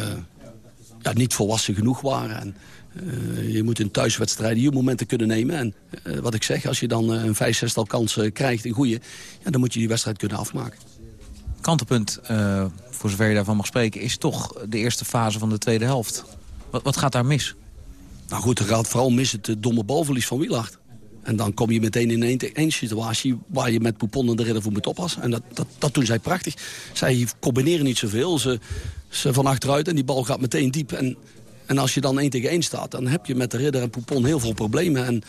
ja, niet volwassen genoeg waren. En, uh, je moet in thuiswedstrijden je momenten kunnen nemen. En wat ik zeg, als je dan een 5, 6 kansen krijgt, een goede... Ja, dan moet je die wedstrijd kunnen afmaken. Kantelpunt, voor zover je daarvan mag spreken... is toch de eerste fase van de tweede helft. Wat, wat gaat daar mis? Nou goed, er gaat vooral mis het domme balverlies van Wielacht. En dan kom je meteen in een, een situatie waar je met Poupon en de ridder voor moet oppassen. En dat, dat, dat doen zij prachtig. Zij combineren niet zoveel. Ze, ze van achteruit en die bal gaat meteen diep. En, en als je dan 1 tegen 1 staat, dan heb je met de ridder en Poupon heel veel problemen. En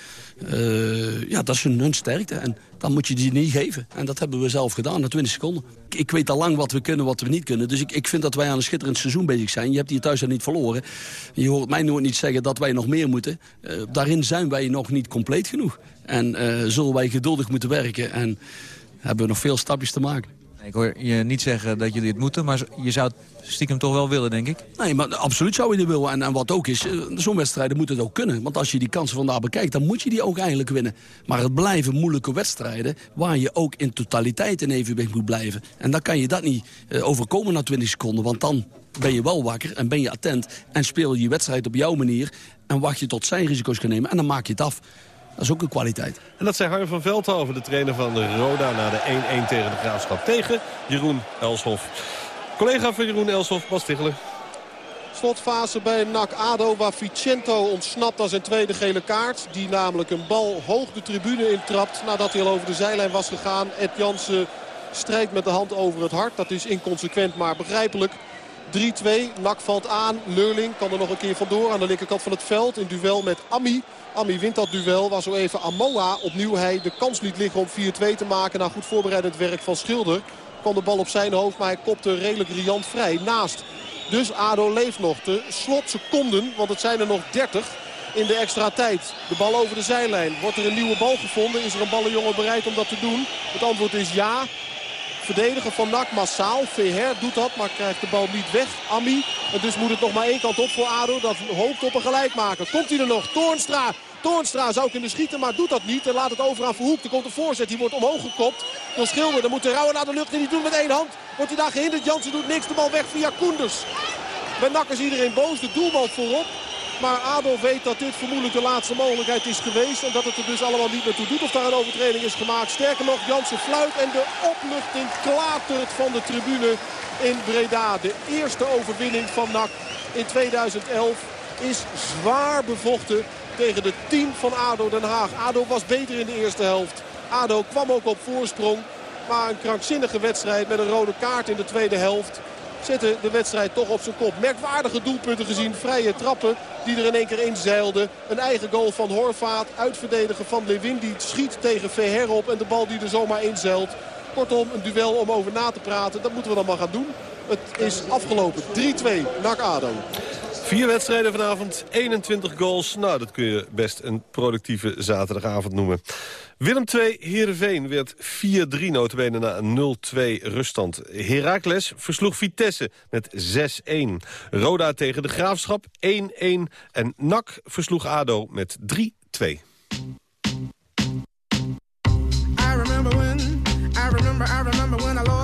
uh, ja, dat is hun, sterkte. En dan moet je die niet geven. En dat hebben we zelf gedaan na 20 seconden. Ik, weet al lang wat we kunnen, wat we niet kunnen. Dus ik, ik vind dat wij aan een schitterend seizoen bezig zijn. Je hebt hier thuis al niet verloren. Je hoort mij nooit niet zeggen dat wij nog meer moeten. Uh, daarin zijn wij nog niet compleet genoeg. En uh, zullen wij geduldig moeten werken. En hebben we nog veel stapjes te maken. Ik hoor je niet zeggen dat jullie het moeten, maar je zou het stiekem toch wel willen, denk ik? Nee, maar absoluut zou je het willen. En, en wat ook is, zo'n wedstrijden moet het ook kunnen. Want als je die kansen vandaag bekijkt, dan moet je die ook eigenlijk winnen. Maar het blijven moeilijke wedstrijden waar je ook in totaliteit in evenwicht moet blijven. En dan kan je dat niet uh, overkomen na 20 seconden. Want dan ben je wel wakker en ben je attent en speel je je wedstrijd op jouw manier... en wacht je tot zijn risico's kan nemen en dan maak je het af. Dat is ook een kwaliteit. En dat zei Harm van Veldhoven, de trainer van de Roda... na de 1-1 tegen de Graafschap tegen Jeroen Elshoff. Collega van Jeroen Elshoff, Bas Tichelen. Slotfase bij NAC ADO waar Vicento ontsnapt aan zijn tweede gele kaart. Die namelijk een bal hoog de tribune intrapt nadat hij al over de zijlijn was gegaan. Ed Jansen strijkt met de hand over het hart. Dat is inconsequent maar begrijpelijk. 3-2. NAC valt aan. Leurling kan er nog een keer vandoor aan de linkerkant van het veld. In duel met Ami. Ami wint dat duel waar zo even Amoa opnieuw hij de kans liet liggen om 4-2 te maken. Na goed voorbereidend werk van Schilder kwam de bal op zijn hoofd. Maar hij kopte redelijk riant vrij naast. Dus ADO leeft nog. De slotseconden, want het zijn er nog 30 in de extra tijd. De bal over de zijlijn. Wordt er een nieuwe bal gevonden? Is er een ballenjongen bereid om dat te doen? Het antwoord is ja. Verdediger van NAC massaal. Veher doet dat, maar krijgt de bal niet weg. Ami. En dus moet het nog maar één kant op voor ADO. Dat hoopt op een gelijkmaker. Komt hij er nog? Toornstra. Toornstra zou kunnen schieten, maar doet dat niet. En laat het over aan Verhoek. Er komt een voorzet. Die wordt omhoog gekopt. Dan Schilder. Dan moet de Rauwe naar de lucht en die doet met één hand. Wordt hij daar gehinderd? Jansen doet niks. De bal weg via Koenders. Bij NAC is iedereen boos. De doelbal voorop. Maar Adolf weet dat dit vermoedelijk de laatste mogelijkheid is geweest. En dat het er dus allemaal niet meer toe doet of daar een overtreding is gemaakt. Sterker nog, Jansen fluit en de opluchting klatert van de tribune in Breda. De eerste overwinning van NAC in 2011 is zwaar bevochten tegen de 10 van ADO Den Haag. ADO was beter in de eerste helft. ADO kwam ook op voorsprong. Maar een krankzinnige wedstrijd met een rode kaart in de tweede helft zette de wedstrijd toch op zijn kop. Merkwaardige doelpunten gezien. Vrije trappen die er in één keer inzeilden. Een eigen goal van Horvaat. Uitverdedigen van Lewin die schiet tegen Veher op. En de bal die er zomaar inzeilt. Kortom, een duel om over na te praten. Dat moeten we dan maar gaan doen. Het is afgelopen. 3-2 NAC ADO. Vier wedstrijden vanavond, 21 goals. Nou, dat kun je best een productieve zaterdagavond noemen. Willem 2, Heerenveen werd 4-3 notabene na een 0-2 ruststand. Heracles versloeg Vitesse met 6-1. Roda tegen de Graafschap 1-1. En NAC versloeg ADO met 3-2. I remember when, remember, remember when I lost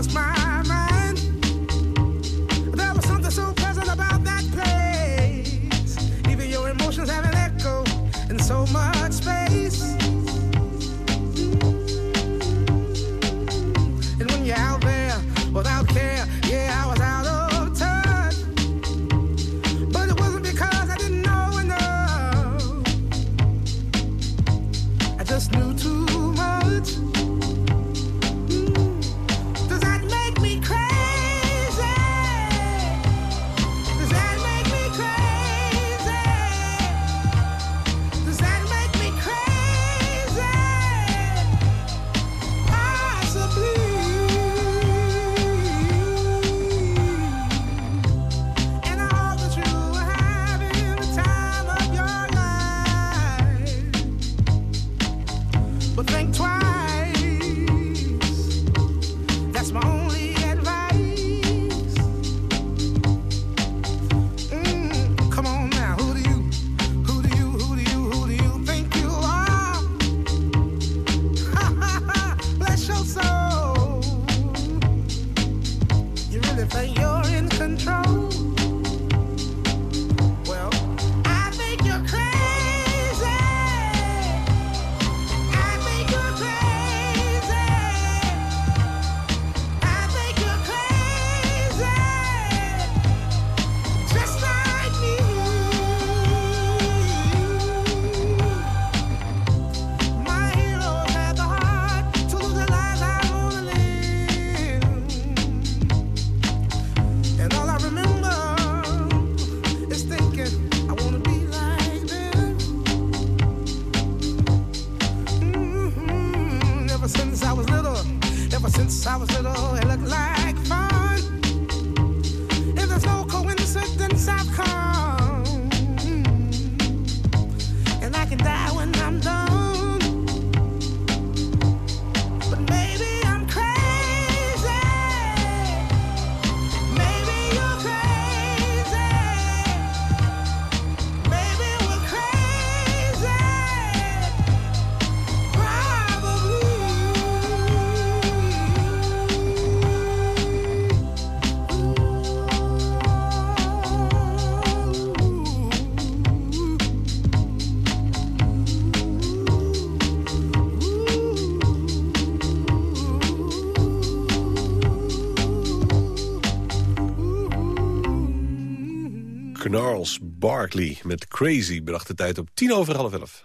Gnarls Barkley met Crazy bracht de tijd op tien over half elf.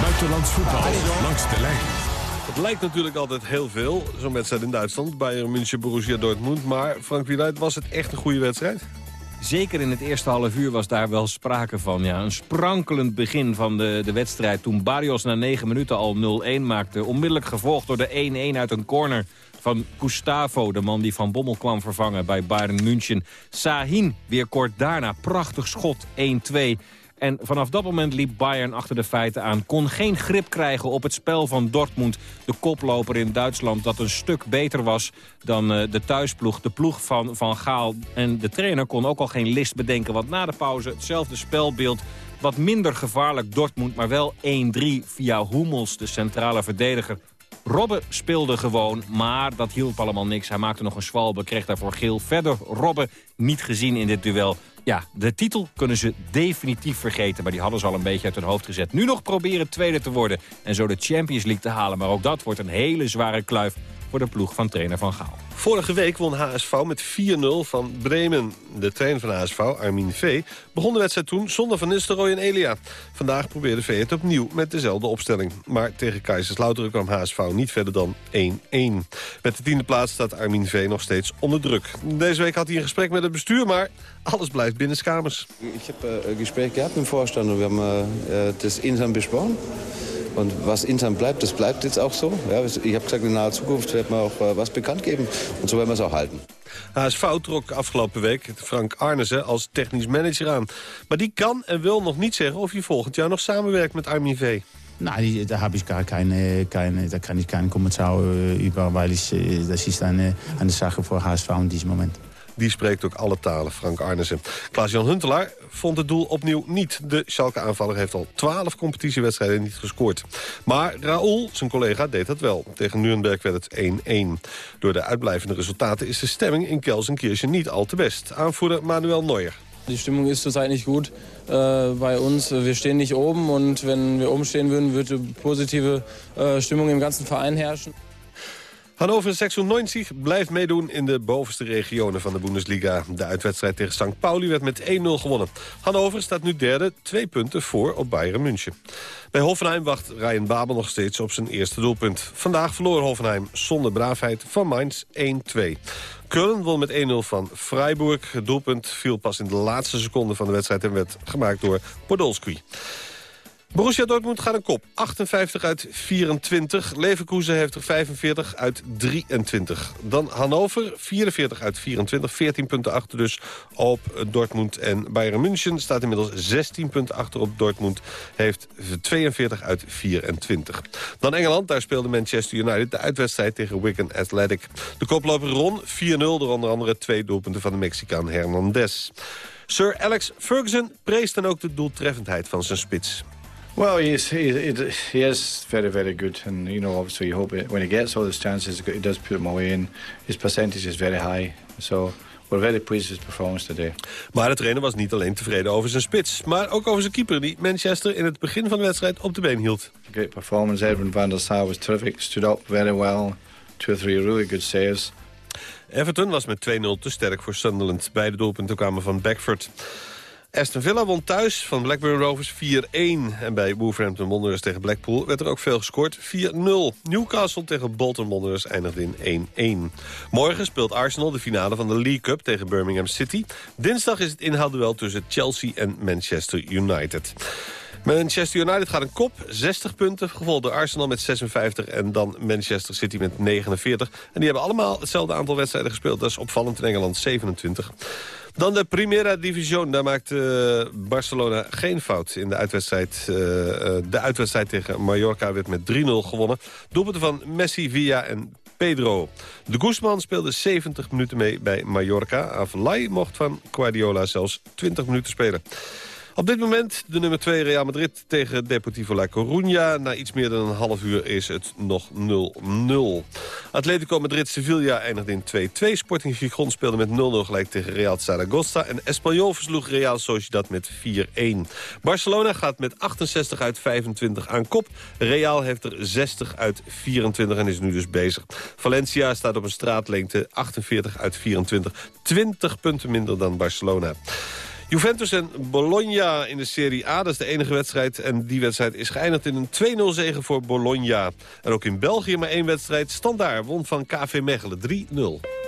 Buitenlands voetbal langs de lijn. Het lijkt natuurlijk altijd heel veel, zo'n wedstrijd in Duitsland. Bayern München, Borussia Dortmund. Maar Frank Wieluid, was het echt een goede wedstrijd? Zeker in het eerste half uur was daar wel sprake van. Ja. Een sprankelend begin van de, de wedstrijd toen Barrios na 9 minuten al 0-1 maakte. Onmiddellijk gevolgd door de 1-1 uit een corner van Gustavo, de man die Van Bommel kwam vervangen bij Bayern München. Sahin weer kort daarna, prachtig schot, 1-2. En vanaf dat moment liep Bayern achter de feiten aan. Kon geen grip krijgen op het spel van Dortmund. De koploper in Duitsland dat een stuk beter was dan eh, de thuisploeg. De ploeg van Van Gaal. En de trainer kon ook al geen list bedenken. Want na de pauze hetzelfde spelbeeld. Wat minder gevaarlijk Dortmund, maar wel 1-3 via Hummels, de centrale verdediger. Robben speelde gewoon, maar dat hielp allemaal niks. Hij maakte nog een zwalbe, kreeg daarvoor geel. Verder Robben niet gezien in dit duel. Ja, de titel kunnen ze definitief vergeten. Maar die hadden ze al een beetje uit hun hoofd gezet. Nu nog proberen tweede te worden en zo de Champions League te halen. Maar ook dat wordt een hele zware kluif voor de ploeg van trainer Van Gaal. Vorige week won HSV met 4-0 van Bremen. De trainer van HSV, Armin V., begon de wedstrijd toen zonder Van Nistelrooy en Elia. Vandaag probeerde V het opnieuw met dezelfde opstelling. Maar tegen Kaiserslauteren kwam HSV niet verder dan 1-1. Met de tiende plaats staat Armin V. nog steeds onder druk. Deze week had hij een gesprek met het bestuur, maar alles blijft binnenskamers. Ich habe äh, Gespräch gehabt mit dem Vorstand und wir haben äh, das intern besprochen. Und was intern bleibt, das bleibt jetzt auch so. Ja, ich habe gesagt, in naher Zukunft werden wir auch äh, was bekannt geben. Und so werden wir es auch halten. HSV trok afgelopen week Frank Arnesen als technisch manager aan. Maar die kan en wil nog niet zeggen of hij volgend jaar nog samenwerkt met Armin V. Nein, die- da habe ich gar keine, keine, da kann ich keinen Kommentar äh, über, weil ich, das ist eine, eine Sache für HSV in diesem Moment. Die spreekt ook alle talen, Frank Arnesen. Klaas-Jan Huntelaar vond het doel opnieuw niet. De Schalke-aanvaller heeft al 12 competitiewedstrijden niet gescoord. Maar Raoul, zijn collega, deed dat wel. Tegen Nuremberg werd het 1-1. Door de uitblijvende resultaten is de stemming in Kelsenkirchen niet al te best. Aanvoerder Manuel Neuer. Die Stimmung ist zurzeit nicht gut äh, bei uns. Wir stehen nicht oben und wenn wir oben würden, würde positive äh, Stimmung im ganzen Verein herrschen. Hannover 96 blijft meedoen in de bovenste regionen van de Bundesliga. De uitwedstrijd tegen St. Pauli werd met 1-0 gewonnen. Hannover staat nu derde, twee punten voor op Bayern München. Bij Hoffenheim wacht Ryan Babel nog steeds op zijn eerste doelpunt. Vandaag verloor Hoffenheim zonder braafheid van Mainz 1-2. Köln won met 1-0 van Freiburg. Het doelpunt viel pas in de laatste seconde van de wedstrijd... en werd gemaakt door Podolski. Borussia Dortmund gaat een kop. 58 uit 24. Leverkusen heeft er 45 uit 23. Dan Hannover, 44 uit 24. 14 punten achter dus op Dortmund. En Bayern München staat inmiddels 16 punten achter op Dortmund. Heeft 42 uit 24. Dan Engeland, daar speelde Manchester United de uitwedstrijd tegen Wigan Athletic. De koploper Ron, 4-0 door onder andere twee doelpunten van de Mexicaan Hernandez. Sir Alex Ferguson prees dan ook de doeltreffendheid van zijn spits. Well, he is, he, he, is very, very good. And, you know, obviously you hope it, when he gets all those chances, he does put them away. And his percentage is very high. So we're very pleased with his performance today. Maar de trainer was niet alleen tevreden over zijn spits... maar ook over zijn keeper die Manchester in het begin van de wedstrijd op de been hield. Great performance. Edwin van der Sar was terrific. Stood up very well. Two or three really good saves. Everton was met 2-0 te sterk voor Sunderland. Beide doelpunten kwamen van Beckford. Aston Villa won thuis van Blackburn Rovers 4-1. En bij Wolverhampton Wanderers tegen Blackpool werd er ook veel gescoord. 4-0. Newcastle tegen Bolton Wanderers eindigde in 1-1. Morgen speelt Arsenal de finale van de League Cup tegen Birmingham City. Dinsdag is het inhaalduel tussen Chelsea en Manchester United. Manchester United gaat een kop, 60 punten. Gevolgd door Arsenal met 56 en dan Manchester City met 49. En die hebben allemaal hetzelfde aantal wedstrijden gespeeld. Dat is opvallend in Engeland, 27. Dan de Primera Division. Daar maakt eh, Barcelona geen fout in de uitwedstrijd. Eh, eh, de uitwedstrijd tegen Mallorca werd met 3-0 gewonnen. Doelpunten van Messi, Villa en Pedro. De Guzman speelde 70 minuten mee bij Mallorca. Avalai mocht van Guardiola zelfs 20 minuten spelen. Op dit moment de nummer 2 Real Madrid tegen Deportivo La Coruña. Na iets meer dan een half uur is het nog 0-0. Atletico Madrid-Sevilla eindigde in 2-2. Sporting Gijon speelde met 0-0 gelijk tegen Real Zaragoza. En Espanyol versloeg Real Sociedad met 4-1. Barcelona gaat met 68 uit 25 aan kop. Real heeft er 60 uit 24 en is nu dus bezig. Valencia staat op een straatlengte 48 uit 24. 20 punten minder dan Barcelona. Juventus en Bologna in de Serie A, dat is de enige wedstrijd. En die wedstrijd is geëindigd in een 2-0 zege voor Bologna. En ook in België maar één wedstrijd. Standaard won van KV Mechelen 3-0.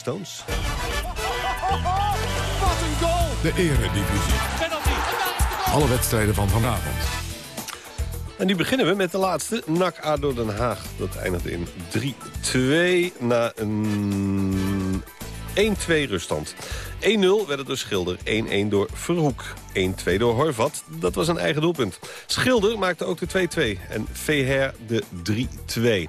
Stones. Wat een goal! De eredivisie. Alle wedstrijden van vanavond. En die beginnen we met de laatste. NAC ADO Den Haag. Dat eindigde in 3-2 na een 1-2 ruststand. 1-0 werd het door Schilder, 1-1 door Verhoek. 1-2 door Horvat, dat was een eigen doelpunt. Schilder maakte ook de 2-2 en Veher de 3-2.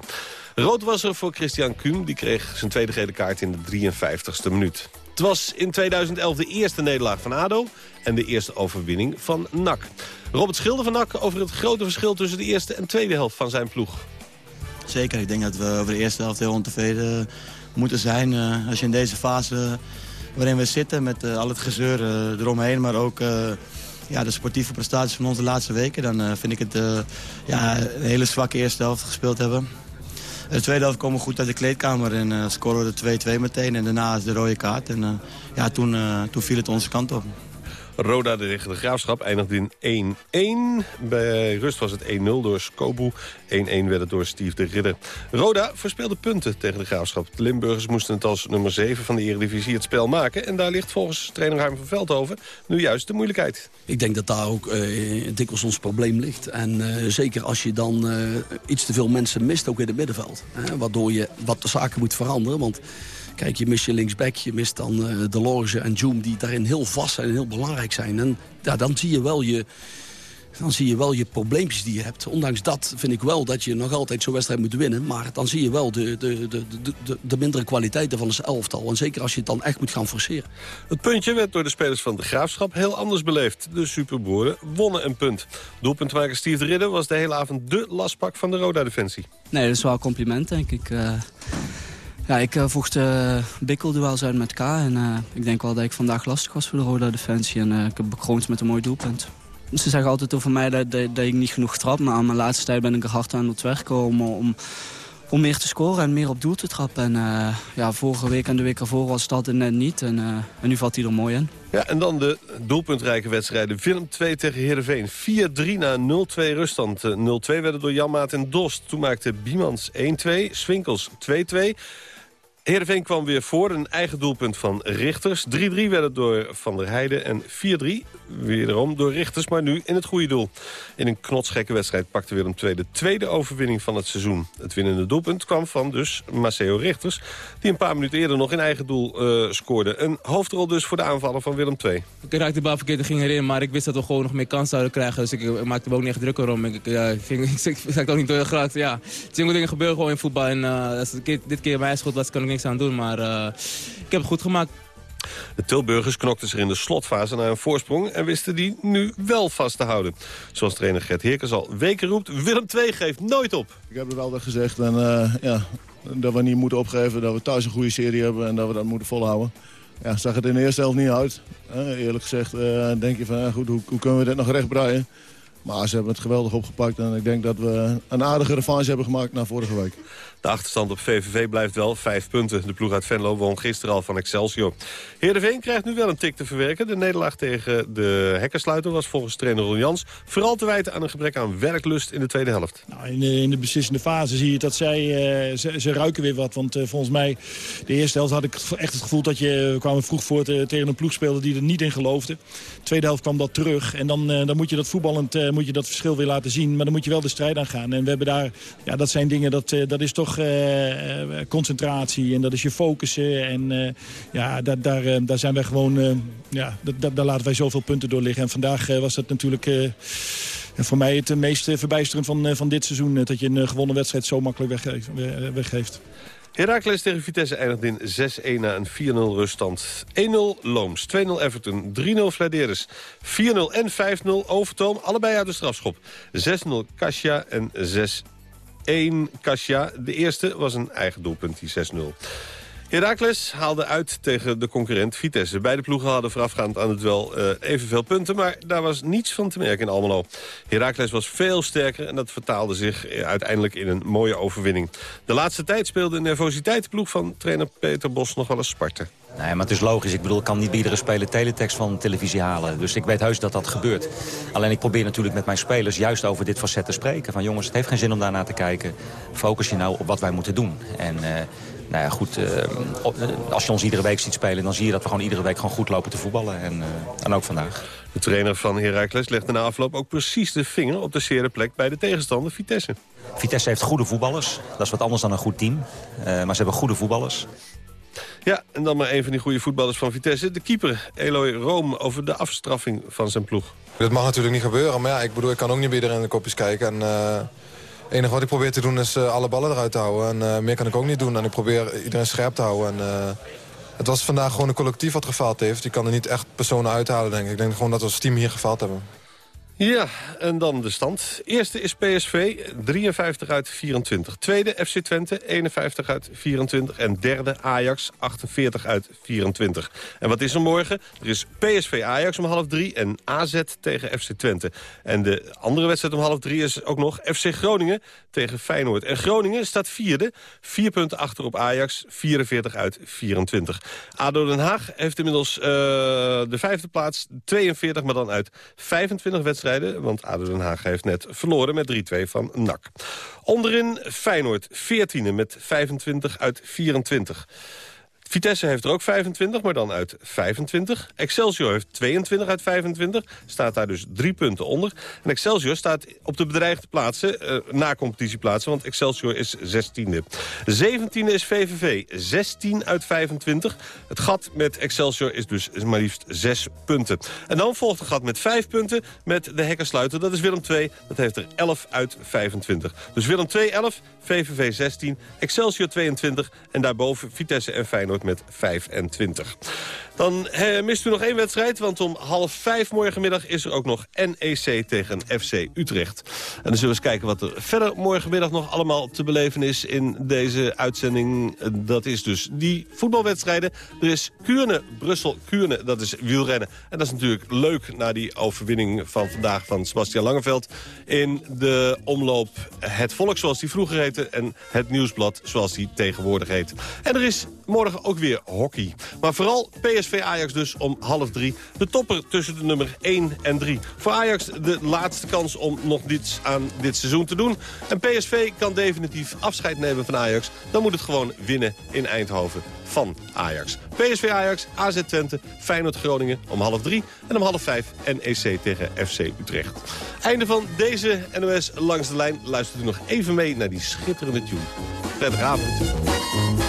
Rood was er voor Christian Kuhn, die kreeg zijn tweede gele kaart in de 53ste minuut. Het was in 2011 de eerste nederlaag van ADO en de eerste overwinning van NAC. Robert Schilder van NAC over het grote verschil tussen de eerste en tweede helft van zijn ploeg. Zeker, ik denk dat we over de eerste helft heel ontevreden moeten zijn. Eh, als je in deze fase waarin we zitten met eh, al het gezeur eh, eromheen... maar ook ja, de sportieve prestaties van ons de laatste weken... dan vind ik het ja, een hele zwakke eerste helft gespeeld hebben. De tweede helft komen we goed uit de kleedkamer en eh, scoren we de 2-2 meteen. En daarna is de rode kaart. En eh, ja, toen, eh, toen viel het onze kant op. Roda tegen de Graafschap eindigde in 1-1. Bij rust was het 1-0 door Skobu. 1-1 werd het door Steve de Ridder. Roda verspeelde punten tegen de Graafschap. De Limburgers moesten het als nummer 7 van de Eredivisie het spel maken. En daar ligt volgens trainer Harm van Veldhoven nu juist de moeilijkheid. Ik denk dat daar ook eh, dikwijls ons probleem ligt. En eh, zeker als je dan eh, iets te veel mensen mist, ook in het middenveld. Waardoor je wat de zaken moet veranderen. Want kijk, je mist je linksback, je mist dan eh De Lorge en Joom... die daarin heel vast zijn en heel belangrijk zijn. En ja, dan zie je wel je... Dan zie je wel je probleempjes die je hebt. Ondanks dat vind ik wel dat je nog altijd zo'n wedstrijd moet winnen. Maar dan zie je wel de, de, de, de, de, de mindere kwaliteiten van het elftal. En zeker als je het dan echt moet gaan forceren. Het puntje werd door de spelers van de Graafschap heel anders beleefd. De Superboeren wonnen een punt. Doelpuntmaker Steve de Ridder was de hele avond de lastpak van de Roda-defensie. Nee, dat is wel een compliment, denk ik. Eh, ik uh, vocht uh, bikkelduels uit met K. En eh, ik denk wel dat ik vandaag lastig was voor de Roda Defensie. En eh, ik heb bekroond met een mooi doelpunt. Ze zeggen altijd over mij dat, dat, dat ik niet genoeg trap. Maar aan mijn laatste tijd ben ik er hard aan het werken om, om, om meer te scoren en meer op doel te trappen. En eh, ja, vorige week en de week ervoor was dat het net niet. En, eh, en nu valt hij er mooi in. Ja, en dan de doelpuntrijke wedstrijden. Willem 2 tegen Heerenveen. 4-3 na 0-2 ruststand. Eh, 0-2 werden door Janmaat en Dost. Toen maakte Biemans 1-2, Swinkels 2-2. Heerenveen kwam weer voor, een eigen doelpunt van Richters. 3-3 werd het door Van der Heijden en 4-3 wederom door Richters, maar nu in het goede doel. In een knotsgekke wedstrijd pakte Willem II de tweede overwinning van het seizoen. Het winnende doelpunt kwam van dus Maceo Richters... die een paar minuten eerder nog in eigen doel eh, scoorde. Een hoofdrol dus voor de aanvaller van Willem II. Ik raakte de bal verkeerd en ging erin, maar ik wist dat we gewoon nog meer kans zouden krijgen. Dus ik, maakte me ook niet echt druk om. Ik, ik, ging, ik, ik het ook niet door graag. Ja, single dingen gebeuren gewoon in voetbal. En eh, het dit keer mijn schot was, kan ik niks aan doen. Maar eh, ik heb het goed gemaakt. De Tilburgers knokten zich in de slotfase naar een voorsprong... en wisten die nu wel vast te houden. Zoals trainer Gert Heerkens al weken roept... Willem II geeft nooit op. Ik heb het altijd gezegd en, eh, ja, dat we niet moeten opgeven. Dat we thuis een goede serie hebben en dat we dat moeten volhouden. Ja, zag het in de eerste helft niet uit. Eerlijk gezegd eh, denk je van, goed, hoe, hoe kunnen we dit nog rechtbreien? Maar ze hebben het geweldig opgepakt en ik denk dat we een aardige revanche hebben gemaakt na vorige week. De achterstand op VVV blijft wel vijf punten. De ploeg uit Venlo won gisteren al van Excelsior. Heerenveen krijgt nu wel een tik te verwerken. De nederlaag tegen de hekkersluiter was volgens trainer Ron Jans... vooral te wijten aan een gebrek aan werklust in de tweede helft. Nou, in, de, in de beslissende fase zie je dat zij, eh, ze, ze ruiken weer wat. Want eh, volgens mij, de eerste helft had ik echt het gevoel dat je we kwamen vroeg voor te- tegen een ploeg speelde die er niet in geloofde. De tweede helft kwam dat terug. En dan, eh, dan moet je dat voetballend eh, moet je dat verschil weer laten zien. Maar dan moet je wel de strijd aangaan. En we hebben daar, ja, dat zijn dingen, dat, eh, dat is toch eh, eh, concentratie. En dat is je focussen. En ja, daar, daar, daar zijn wij gewoon, ja, dat- daar laten wij zoveel punten door liggen. En vandaag was dat natuurlijk... voor mij het meest verbijsterend van, van dit seizoen. Dat je een gewonnen wedstrijd zo makkelijk weggeeft. we- weggeeft. Heracles tegen Vitesse eindigt in 6-1 na een 4-0 ruststand. 1-0 Looms, 2-0 Everton, 3-0 Vladeris, 4-0 en 5-0 Overtoom, allebei uit de strafschop. 6-0 Kasia en 6-1 Kasia. De eerste was een eigen doelpunt, die 6-0. Heracles haalde uit tegen de concurrent Vitesse. Beide ploegen hadden voorafgaand aan het wel eh, evenveel punten... maar daar was niets van te merken in Almelo. Heracles was veel sterker en dat vertaalde zich eh, uiteindelijk in een mooie overwinning. De laatste tijd speelde de nervositeit de ploeg van trainer Peter Bos nog wel eens Sparta. Nee, maar het is logisch. Ik bedoel, ik kan niet bij iedere speler teletext van televisie halen. Dus ik weet heus dat dat gebeurt. Alleen ik probeer natuurlijk met mijn spelers juist over dit facet te spreken. Van jongens, het heeft geen zin om daarnaar te kijken. Focus je nou op wat wij moeten doen. En eh, nou ja, goed, eh, eh, als je ons iedere week ziet spelen... dan zie je dat we gewoon iedere week gewoon goed lopen te voetballen. En, eh, en ook vandaag. De trainer van Heracles legde na afloop ook precies de vinger op de zere plek bij de tegenstander Vitesse. Vitesse heeft goede voetballers. Dat is wat anders dan een goed team. Eh, maar ze hebben goede voetballers. Ja, en dan maar een van die goede voetballers van Vitesse. De keeper, Eloy Room, over de afstraffing van zijn ploeg. Dit mag natuurlijk niet gebeuren, maar ja, ik bedoel, ik kan ook niet bij iedereen in de kopjes kijken. En, eh, het enige wat ik probeer te doen is eh, alle ballen eruit te houden. En eh, meer kan ik ook niet doen. En ik probeer iedereen scherp te houden. En, eh, het was vandaag gewoon een collectief wat gefaald heeft. Je kan er niet echt personen uithalen, denk ik. Ik denk gewoon dat we als team hier gefaald hebben. Ja, en dan de stand. Eerste is PSV, 53 uit 24. Tweede FC Twente, 51 uit 24. En derde Ajax, 48 uit 24. En wat is er morgen? Er is PSV Ajax om half drie en AZ tegen FC Twente. En de andere wedstrijd om half drie is ook nog FC Groningen tegen Feyenoord. En Groningen staat vierde, vier punten achter op Ajax, 44 uit 24. ADO Den Haag heeft inmiddels eh, de vijfde plaats, 42, maar dan uit 25 wedstrijden. Want ADO Den Haag heeft net verloren met 3-2 van NAC. Onderin Feyenoord, 14e met 25 uit 24. Vitesse heeft er ook 25, maar dan uit 25. Excelsior heeft 22 uit 25, staat daar dus drie punten onder. En Excelsior staat op de bedreigde plaatsen, eh, na competitieplaatsen, want Excelsior is 16e. 17e is VVV, 16 uit 25. Het gat met Excelsior is dus maar liefst 6 punten. En dan volgt het gat met 5 punten met de hekkensluiter. Dat is Willem II, dat heeft er 11 uit 25. Dus Willem II 11, VVV 16, Excelsior 22 en daarboven Vitesse en Feyenoord met 25. Dan eh, mist u nog één wedstrijd, want om half vijf morgenmiddag is er ook nog NEC tegen FC Utrecht. En dan zullen we eens kijken wat er verder morgenmiddag nog allemaal te beleven is in deze uitzending. Dat is dus die voetbalwedstrijden. Er is Kuurne, Brussel, Kuurne, dat is wielrennen. En dat is natuurlijk leuk na die overwinning van vandaag van Sebastian Langeveld in de omloop Het Volk, zoals die vroeger heette, en Het Nieuwsblad, zoals die tegenwoordig heet. En er is morgen ook weer hockey. Maar vooral PSV Ajax dus om half drie. De topper tussen de nummer 1 en 3. Voor Ajax de laatste kans om nog niets aan dit seizoen te doen. En PSV kan definitief afscheid nemen van Ajax. Dan moet het gewoon winnen in Eindhoven van Ajax. PSV Ajax, AZ Twente, Feyenoord Groningen om half drie. En om half vijf NEC tegen FC Utrecht. Einde van deze NOS Langs de Lijn. Luistert u nog even mee naar die schitterende tune. Prettige avond.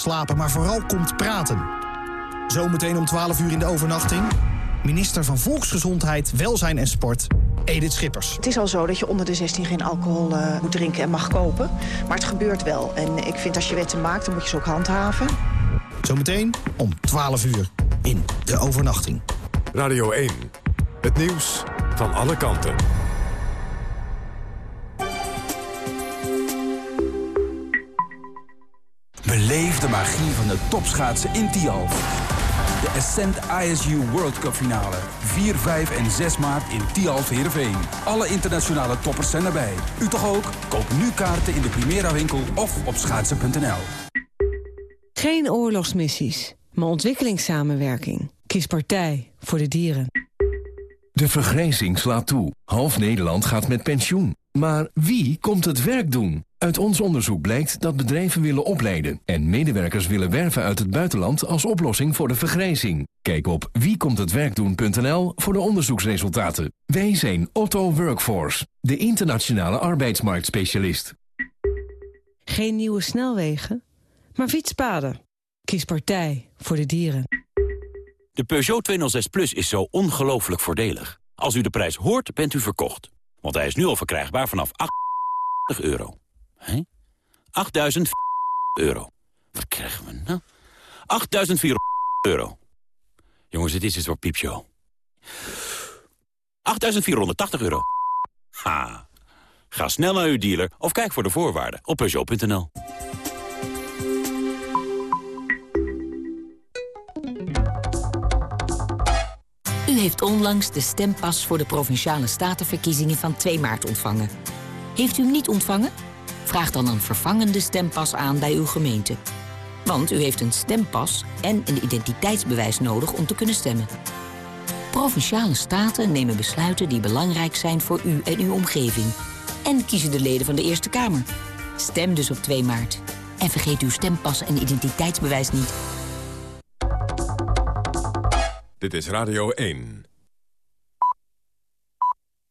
Slapen, maar vooral komt praten. Zometeen om 12 uur in de overnachting. Minister van Volksgezondheid, Welzijn en Sport, Edith Schippers. Het is al zo dat je onder de 16 geen alcohol eh, moet drinken en mag kopen. Maar het gebeurt wel. En ik vind als je wetten maakt, dan moet je ze ook handhaven. Zometeen om 12 uur in de overnachting. Radio 1. Het nieuws van alle kanten. Beleef de magie van de topschaatsen in Tialf. De Ascent ISU World Cup finale. 4, 5 en 6 maart in Tialf Heerenveen. Alle internationale toppers zijn erbij. U toch ook? Koop nu kaarten in de Primera winkel of op schaatsen.nl. Geen oorlogsmissies, maar ontwikkelingssamenwerking. Kies partij voor de dieren. De vergrijzing slaat toe. Half Nederland gaat met pensioen. Maar wie komt het werk doen? Uit ons onderzoek blijkt dat bedrijven willen opleiden... en medewerkers willen werven uit het buitenland als oplossing voor de vergrijzing. Kijk op wiekomthetwerkdoen.nl voor de onderzoeksresultaten. Wij zijn Otto Workforce, de internationale arbeidsmarktspecialist. Geen nieuwe snelwegen, maar fietspaden. Kies partij voor de dieren. De Peugeot 206 Plus is zo ongelooflijk voordelig. Als u de prijs hoort, bent u verkocht. Want hij is nu al verkrijgbaar vanaf 8 euro. Hé? 8.000 euro. Wat krijgen we nou? 8.400 euro. Jongens, dit is een soort piepshow. 8.480 euro. Ha. Ga snel naar uw dealer of kijk voor de voorwaarden op Peugeot.nl. heeft onlangs de stempas voor de Provinciale Statenverkiezingen van 2 maart ontvangen. Heeft u hem niet ontvangen? Vraag dan een vervangende stempas aan bij uw gemeente. Want u heeft een stempas en een identiteitsbewijs nodig om te kunnen stemmen. Provinciale staten nemen besluiten die belangrijk zijn voor u en uw omgeving. En kiezen de leden van de Eerste Kamer. Stem dus op 2 maart. En vergeet uw stempas en identiteitsbewijs niet. Dit is Radio 1.